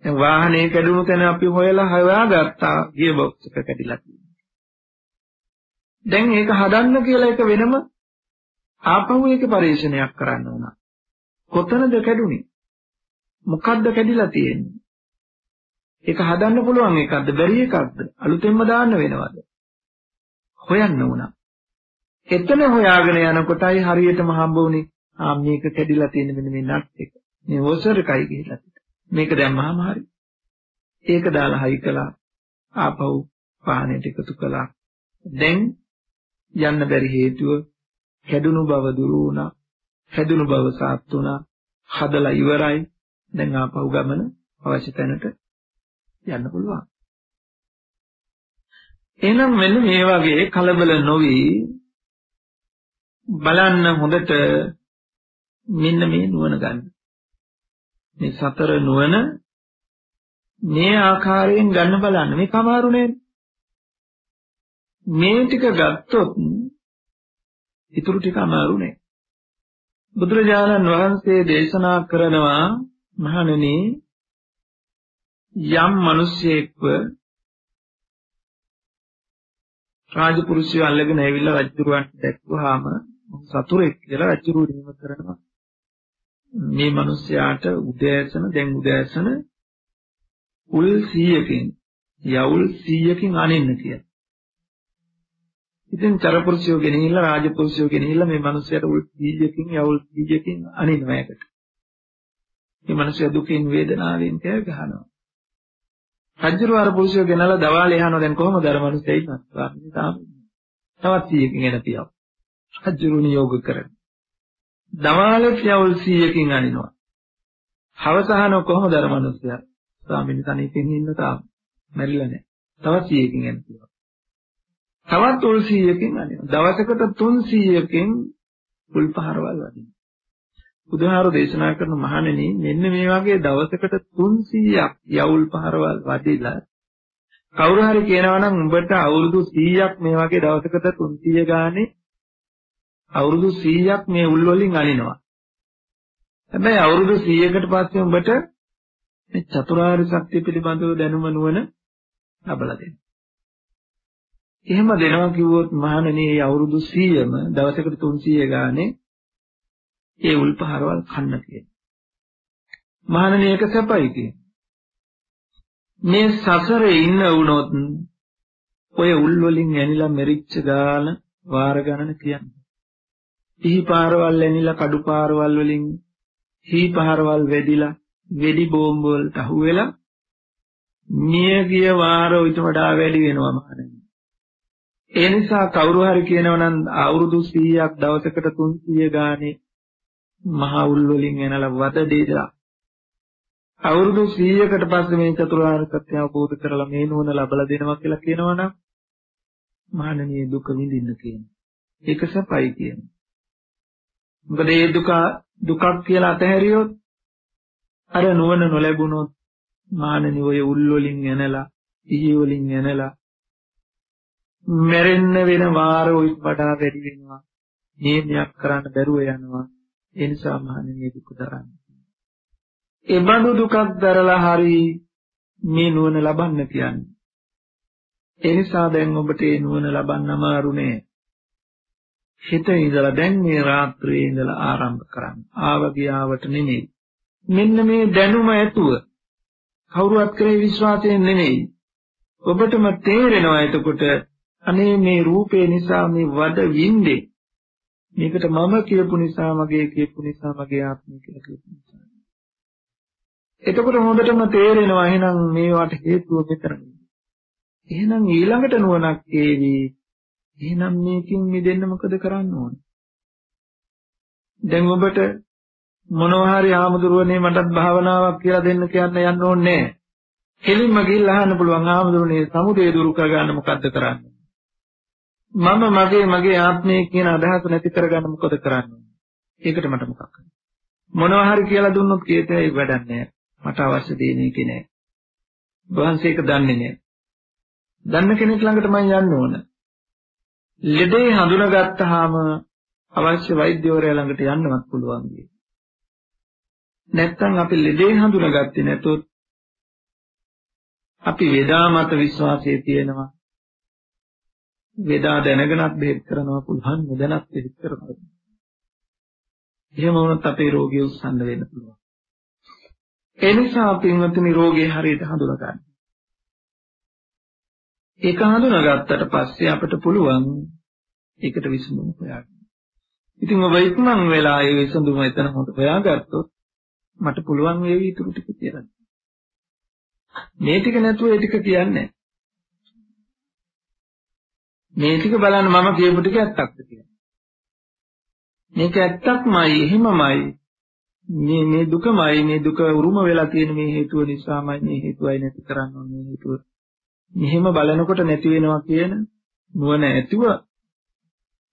දැන් වාහනේ කැඩුණු තැන අපි හොයලා හොයාගත්තා ගියර් බොක්ස් එක කැඩිලා තියෙනවා. දැන් ඒක හදන්න කියලා එක වෙනම ආපහු ඒක පරිශීලනයක් කරන්න ඕන. කොතනද කැඩුනේ? මොකද්ද කැඩිලා තියෙන්නේ? ඒක හදන්න පුළුවන් එකක්ද බැරි එකක්ද? අලුතෙන්ම දාන්න වෙනවද? හොයන්න ඕන. එතන හොයාගෙන යනකොටයි හරියටම හම්බ වුනේ ආ මේක කැඩිලා තියෙන මෙන්න මේ නට් එක. මේ වොසර් එකයි කියලා. මේක දැම්මහම හරි. ඒක දාලා හයි කළා. ආපහු පානෙට එකතු කළා. දැන් යන්න බැරි හේතුව කැඩුණු බව දුරු වුණා. හැදුණු බව සාත් වුණා. හදලා ඉවරයි. දැන් ආපහු ගමන අවශ්‍ය තැනට යන්න පුළුවන්. එහෙනම් මෙන්න මේ වගේ කලබල නොවි බලන්න හොඳට මෙන්න මේ නුවණ ගන්න. මේ සතර නුවණ මේ ආකාරයෙන් ගන්න බලන්න. මේ කමාරු නේද? මේ ටික ගත්තොත් ඊටු ටික අමාරු නෑ. බුදුරජාණන් වහන්සේ දේශනා කරනවා මහණෙනි යම් මිනිසෙක්ව රාජපුරුෂය අල්ලගෙන ඇවිල්ලා රජුරවන්ට දැක්වහම සතුරෙක් කියලා රජුරු නියම කරනවා. මේ මිනිස්යාට උදෑසන දැන් උදෑසන උල් 100කින් යවුල් 100කින් අනින්න කියලා. ඉතින් චරපුරුෂයෝ ගෙනහිල්ලා රාජපුරුෂයෝ ගෙනහිල්ලා මේ මිනිස්සයාට උල් බීජකින් යවුල් බීජකින් අනිනවා ඒකට. මේ මිනිස්සයා දුකින් වේදනාවෙන් කෑ ගහනවා. රජුරු අර පුරුෂයෝ ගෙනලා දවාලේ යහනවා දැන් කොහොමද අර මිනිස්සයා ඉන්නේ? ස්වාමීනි තාම තවත් 100කින් එන තියව. රජුරු නියෝග කරන. දවාලේ යවුල් 100කින් අනිනවා. හවසහන කොහොමද අර මිනිස්සයා? ස්වාමීනි තනියෙන් ඉන්න තාම මැරිලා නැහැ. තවත් 100කින් එන තියව. තවත් උල් 100කින් අනිනවා. දවසකට 300කින් උල් පහරවල් වදිනවා. බුදුහාරු දේශනා කරන මහණෙනි මෙන්න මේ වගේ දවසකට 300ක් යවුල් පහරවල් වදිලා කවුරු හරි කියනවා නම් උඹට අවුරුදු 100ක් මේ වගේ දවසකට 300 ගානේ අවුරුදු 100ක් මේ උල් වලින් අනිනවා. හැබැයි අවුරුදු 100කට පස්සේ උඹට මේ චතුරාර්ය සත්‍ය පිළිබඳව දැනුම නුවණ ලබලා දෙනවා. එහෙම දෙනවා කිව්වොත් මහණෙනි අවුරුදු 100ම දවසකට 300 ගානේ ඒ උල්පහරවල් කන්න කියන. මහණෙනි ඒක සැපයි කියන. මේ සසරේ ඉන්න වුණොත් ඔය උල් වලින් ඇනිලා මෙරිච්ච ගාන වාර ගණන කියන්නේ. පිහි පාරවල් ඇනිලා කඩු පාරවල් වලින් හී පාරවල් වෙදිලා වෙඩි බෝම්බ වලට අහුවෙලා මිය ගිය වාර ඊට වඩා වැඩි වෙනවා මහණෙනි. ඒ නිසා කවුරු හරි කියනවා නම් අවුරුදු 100ක් දවසකට 300 ගානේ මහ උල් වලින් එනලා වද දෙදලා අවුරුදු 100කට පස්සේ මේ චතුරාර්ය සත්‍ය අවබෝධ කරලා මේ නුවණ ලබලා දෙනවා කියලා කියනවනම් මහණෙනි දුක විඳින්න කියන. ඒක සපයි කියන. මොකද මේ දුක දුකක් කියලා අතහැරියොත් අර නුවණ නොලැබුණොත් මහණෙනි ඔය උල් වලින් එනලා ඉහි වලින් එනලා මැරෙන්න වෙන වාර උත් වඩා වැඩි වෙනවා. නියමයක් කරන්න බැරුව යනවා. ඒ නිසා මහණෙනි දුක දරන්න. ඒ බඳු දුකක් දරලා හරි මේ නුවණ ලබන්න කියන්නේ. ඒ නිසා දැන් ඔබට ඒ නුවණ ලබන්න අමාරු නෑ. හිත ඉඳලා දැන් මේ රාත්‍රියේ ඉඳලා ආරම්භ කරන්න. ආව ගියාවට නෙමෙයි. මෙන්න මේ දැනුම ඇතුව කවුරුවත් කරේ විශ්වාසයෙන් නෙමෙයි. ඔබටම තේරෙනවා එතකොට අනේ මේ රූපේ නිසා මේ වද වින්දේ. මේකට මම කියපු නිසා මගේ කියපු නිසා මගේ ආත්මය කියලා කියපු නිසා. එතකොට හොඳටම තේරෙනවා එහෙනම් මේවට හේතුව මෙතන. එහෙනම් ඊළඟට නුවණක් ඒවි. එහෙනම් මේකෙන් මිදෙන්න මොකද කරන්න ඕන? දැන් ඔබට මොනවා හරි ආමදුරුවනේ මටත් භාවනාවක් කියලා දෙන්න කියන්න යන්න ඕනේ නැහැ. කෙලින්ම ගිහිල්ලා අහන්න පුළුවන් ආමදුරුවනේ සමුදේ දුරු කරගන්න මොකද්ද කරන්නේ? මම මගේ මගේ ආත්මය කියන අදහස නැති කරගන්න මොකද කරන්නේ? ඒකට මට මොකක් මොනවා හරි කියලා දුන්නොත් කීතේ වැඩක් නැහැ. මට අවශ්‍ය දේ මේකේ නැහැ. වහන්සේක දන්නේ නැහැ. දන්න කෙනෙක් ළඟට මම යන්න ඕන. ලෙඩේ හඳුනාගත්තාම අවශ්‍ය වෛද්‍යවරයා ළඟට යන්නවත් පුළුවන් ගේ. නැත්තම් අපි ලෙඩේ හඳුනාගත්තේ නැතොත් අපි වේදා මත විශ්වාසයේ තියෙනවා. වේදා දැනගෙනත් බෙහෙත් කරනවා පුළුවන් නොදැනත් බෙහෙත් කරනවා. එහෙම වුණොත් අපේ රෝගය උස්සන්න වෙන්න පුළුවන්. ඒ නිසා අපි ඉන්නතුනි රෝගේ හරියට හඳුනා ගන්න. ඒක හඳුනාගත්තට පස්සේ අපිට පුළුවන් ඒකට විසඳුම හොයාගන්න. ඉතින් ඔබ ඉක්මන් වෙලා ඒ විසඳුම එතන හොත හොයාගත්තොත් මට පුළුවන් වේවි ඊටු ටික කියලා. මේ ටික නැතුව ඒ ටික කියන්නේ මේ ටික බලන්න මම කියපු ටික ඇත්තක්ද කියලා. මේක ඇත්තක්මයි එහෙමමයි. මේ මේ දුකමයි මේ දුක උරුම වෙලා තියෙන මේ හේතුව නිසාමයි මේ හේතුවයි නැති කරන්න ඕනේ හේතුව. මෙහෙම බලනකොට නැති වෙනවා කියන නුවණ ඇතුව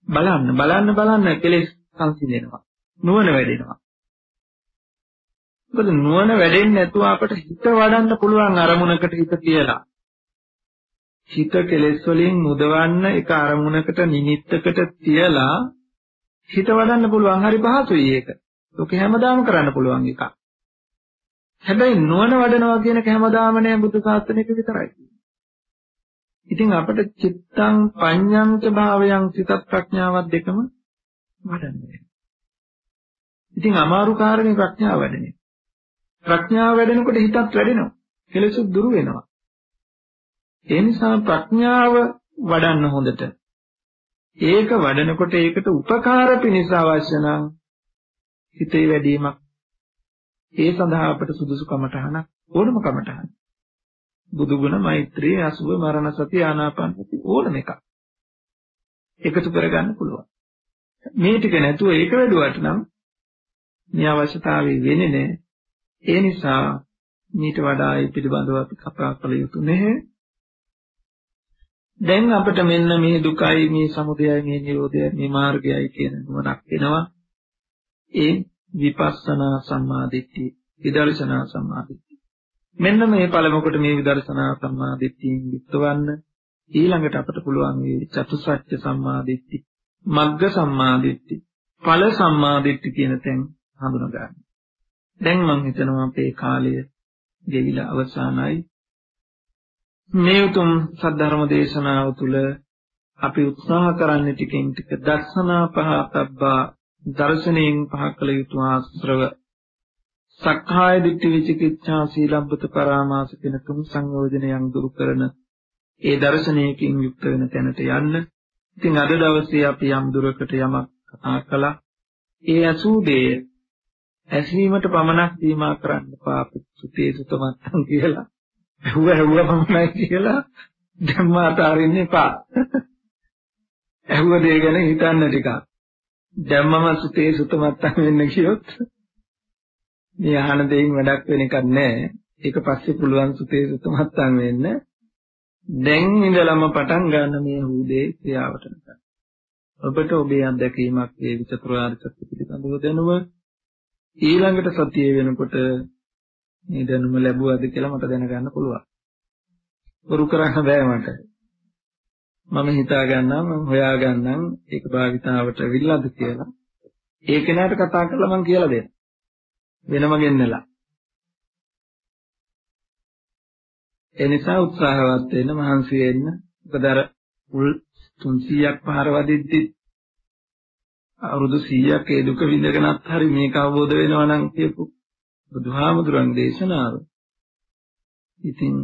බලන්න බලන්න බලන්න කෙලෙස් සංසිඳෙනවා. නුවණ වැඩෙනවා. මොකද නුවණ වැඩෙන්නේ නැතුව අපට හිත වඩන්න පුළුවන් අරමුණකට හිත කියලා. හිත කෙලෙස් වලින් මුදවන්න එක අරමුණකට නිමිත්තකට තියලා හිත වඩන්න පුළුවන් හරි පහසුයි ඒක. ඒක හැමදාම කරන්න පුළුවන් එකක්. හැබැයි නුවණ වඩනවා කියන එක හැමදාම නෑ බුද්ධ ශාස්ත්‍රයක විතරයි. ඉතින් අපිට චිත්තං පඤ්ඤංච භාවයන් සිතත් ප්‍රඥාවත් දෙකම වඩන්නේ. ඉතින් අමාරු කාරණේ ප්‍රඥාව වැඩෙන්නේ. ප්‍රඥාව වැඩෙනකොට හිතත් වැඩෙනවා. කෙලෙසුත් දුරු වෙනවා. ඒ නිසා ප්‍රඥාව වඩන්න හොඳට. ඒක වඩනකොට ඒකට උපකාර පිණිස අවශ්‍ය නම් හිතේ වැඩිමක්. ඒ සඳහා අපට සුදුසු කමටහනක් ඕනම කමටහනක් බුදු ගුණ මෛත්‍රී අසුභ මරණ සති ආනාපාන සති ඕනම එකක්. එකතු කරගන්න පුළුවන්. මේ ටික නැතුව ඒක වැඩුවට නම් මේ අවශ්‍යතාවය වෙන්නේ නැහැ. ඒ නිසා මීට වඩා ඒ පිළිබඳව අපි කතා කළ යුතු නැහැ. දැන් අපිට මෙන්න මේ දුකයි මේ සමුදයයි මේ නිරෝධයයි මේ මාර්ගයයි කියන නුවණක් එනවා ඒ විපස්සනා සම්මාදිට්ඨිය විදර්ශනා සම්මාදිට්ඨිය මෙන්න මේ පළමුවට මේ විදර්ශනා සම්මාදිට්ඨියෙන් යුක්තවන්න ඊළඟට අපට පුළුවන් මේ චතුසත්‍ය සම්මාදිට්ඨි මග්ග සම්මාදිට්ඨි ඵල සම්මාදිට්ඨි කියන තැන් හඳුනා ගන්න. දැන් මම හිතනවා අපේ කාලය ගෙවිලා අවසానයි. මේ උතුම් සද්ධර්ම දේශනාව තුළ අපි උත්සාහ කරන්නේ ටිකෙන් ටික දර්ශනා පහතබ්බා දර්ශනයෙන් පහ කළ යුතු ආශ්‍රව සක්කාය දිට්ඨි විචිකිච්ඡා සීලබ්බත පරාමාස කියන තුන් සංයෝජනයන් දුරු කරන ඒ දර්ශනයකින් යුක්ත වෙන තැනට යන්න. ඉතින් අද දවසේ අපි යම් දුරකට යමක් කතා කළා. ඒ අසූ දේ ඇසීමට පමණක් සීමා කරන්න පාප සුතේ සුතමත්තන් කියලා. ඇහුව ඇහුව පමණයි කියලා ධම්ම අතාරින්න එපා. ඇහුව දේ ගැන හිතන්න ටිකක්. ධම්මම සුතේ සුතමත්තන් වෙන්න කියොත් මේ අහන දෙයින් වැඩක් වෙන එකක් නැහැ. ඒක පස්සේ පුළුවන් සුතේ සුතමත්තන් වෙන්න. දැන් ඉඳලම පටන් ගන්න මේ හුදේ ක්‍රියාවට නතර. ඔබට ඔබේ අත්දැකීමක් ඒ විචතුරාර්ය සත්‍ය පිළිබඳව දැනුව ඊළඟට සතිය වෙනකොට මේ දැනුම ලැබුවද කියලා මට දැනගන්න පුළුවන්. වරු කරන්න බෑ මට. මම හිතා ගන්නම් මම හොයා ගන්නම් ඒක භාවිතාවට විල්ලාද කියලා. ඒ කෙනාට කතා කරලා මම කියලා දෙන්න. වෙනම ගෙන්නලා. ඒ නිසා උත්සාහවත් වෙන්න මහන්සි වෙන්න. මොකද අර උල් 300ක් පහර වදිද්දි අවුරුදු 100ක් ඒ දුක විඳගෙනත් හරි මේක අවබෝධ වෙනවා නම් කියපු බුදුහාමුදුරන් දේශනාව. ඉතින්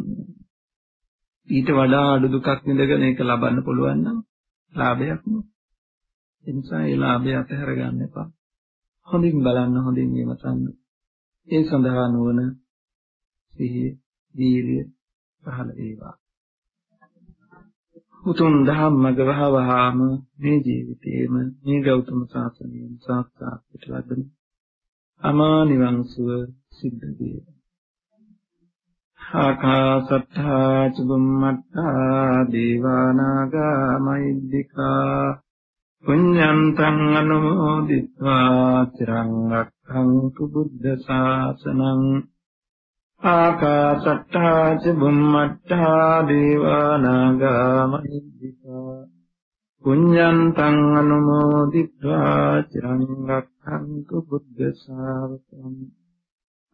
ඊට වඩා අඩු දුකක් විඳගෙන ඒක ලබන්න පුළුවන් නම් ලාභයක් නේ. ඒ නිසා ඒ ලාභය අතහැර ගන්න එපා. හොඳින් බලන්න හොඳින් විමසන්න. ඒ සඳහා නුවණ සිහිය, දීර්ය පහළ වේවා. උතුම් ධම්මග වහවහාම මේ ජීවිතේම මේ ගෞතම සාසනයෙන් සාක්ෂාත් කොට ලබන අමා නිවන් සුව සිද්ධ වේ. ආකාසත්තා චුම්මත්තා දේවානාගා මෛද්దికා පුඤ්ඤන්තං අනුමෝදිත්වා චිරං රක්ඛන්තු බුද්ධ ශාසනං ආකාසත්තා චුම්මත්තා දේවානාගා මෛද්దికා පුඤ්ඤන්තං අනුමෝදිत्वा චිරං රක්ඛන්තු බුද්ධ ශාවකම්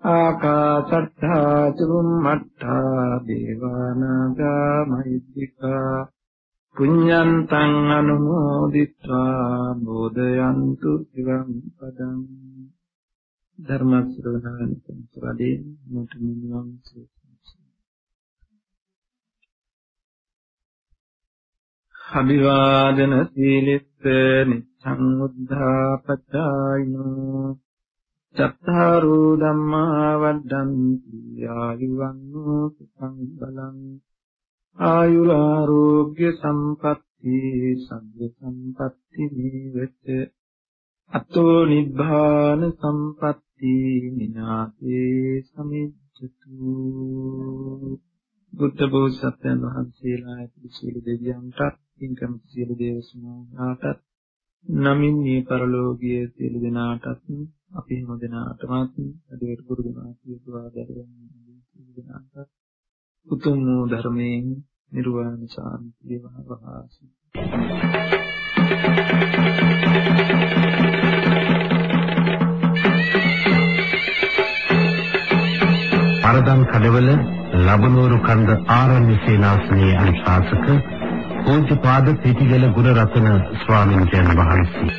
ආකාශත්තා චුම්මත්තා දේවානාගා මහිද්దికා පුඤ්ඤන්තං අනුමෝදිत्वा බෝධයන්තු සිවං පදං ධර්ම ශ්‍රවණාන්තං සවදී මුතුමිවන් සූත්‍ර අභිවාදන සීලිස්ස නිච්ඡං උද්ධාපචායිනෝ චත්තාරෝ ධම්මා වද්දන්ති ආයුවන්නෝ සුඛං බලං ආයුරාෝග්‍ය සම්පatti සග්ග සම්පatti නිවෙච්ච අතෝ නිබ්බාන සම්පatti විනාසේ සමිච්ඡතු බුද්ධ බෝසත්යන් වහන්සේලා ඇතුළු සියලු දෙවියන්ටත් පින්කම් සියලු දේව සමාජාටත් නමින් මේ පරලෝකීය සියලු දෙනාටත් අපි හැම දෙනාටමත් අදට ගුරු දෙනා කියනවා දරුවන් සියලු දෙනාටත් උතුම් වූ ධර්මයෙන් නිර්වාණ ශාන්තිය වහවාසි. පරදම් කඩවල ලබනෝරු කන්ද ආරණ්‍ය සේනාසනයේ අනුශාසක පූජ්‍යපාද පිටිගල ගුණරත්න ස්වාමීන් වහන්සේ.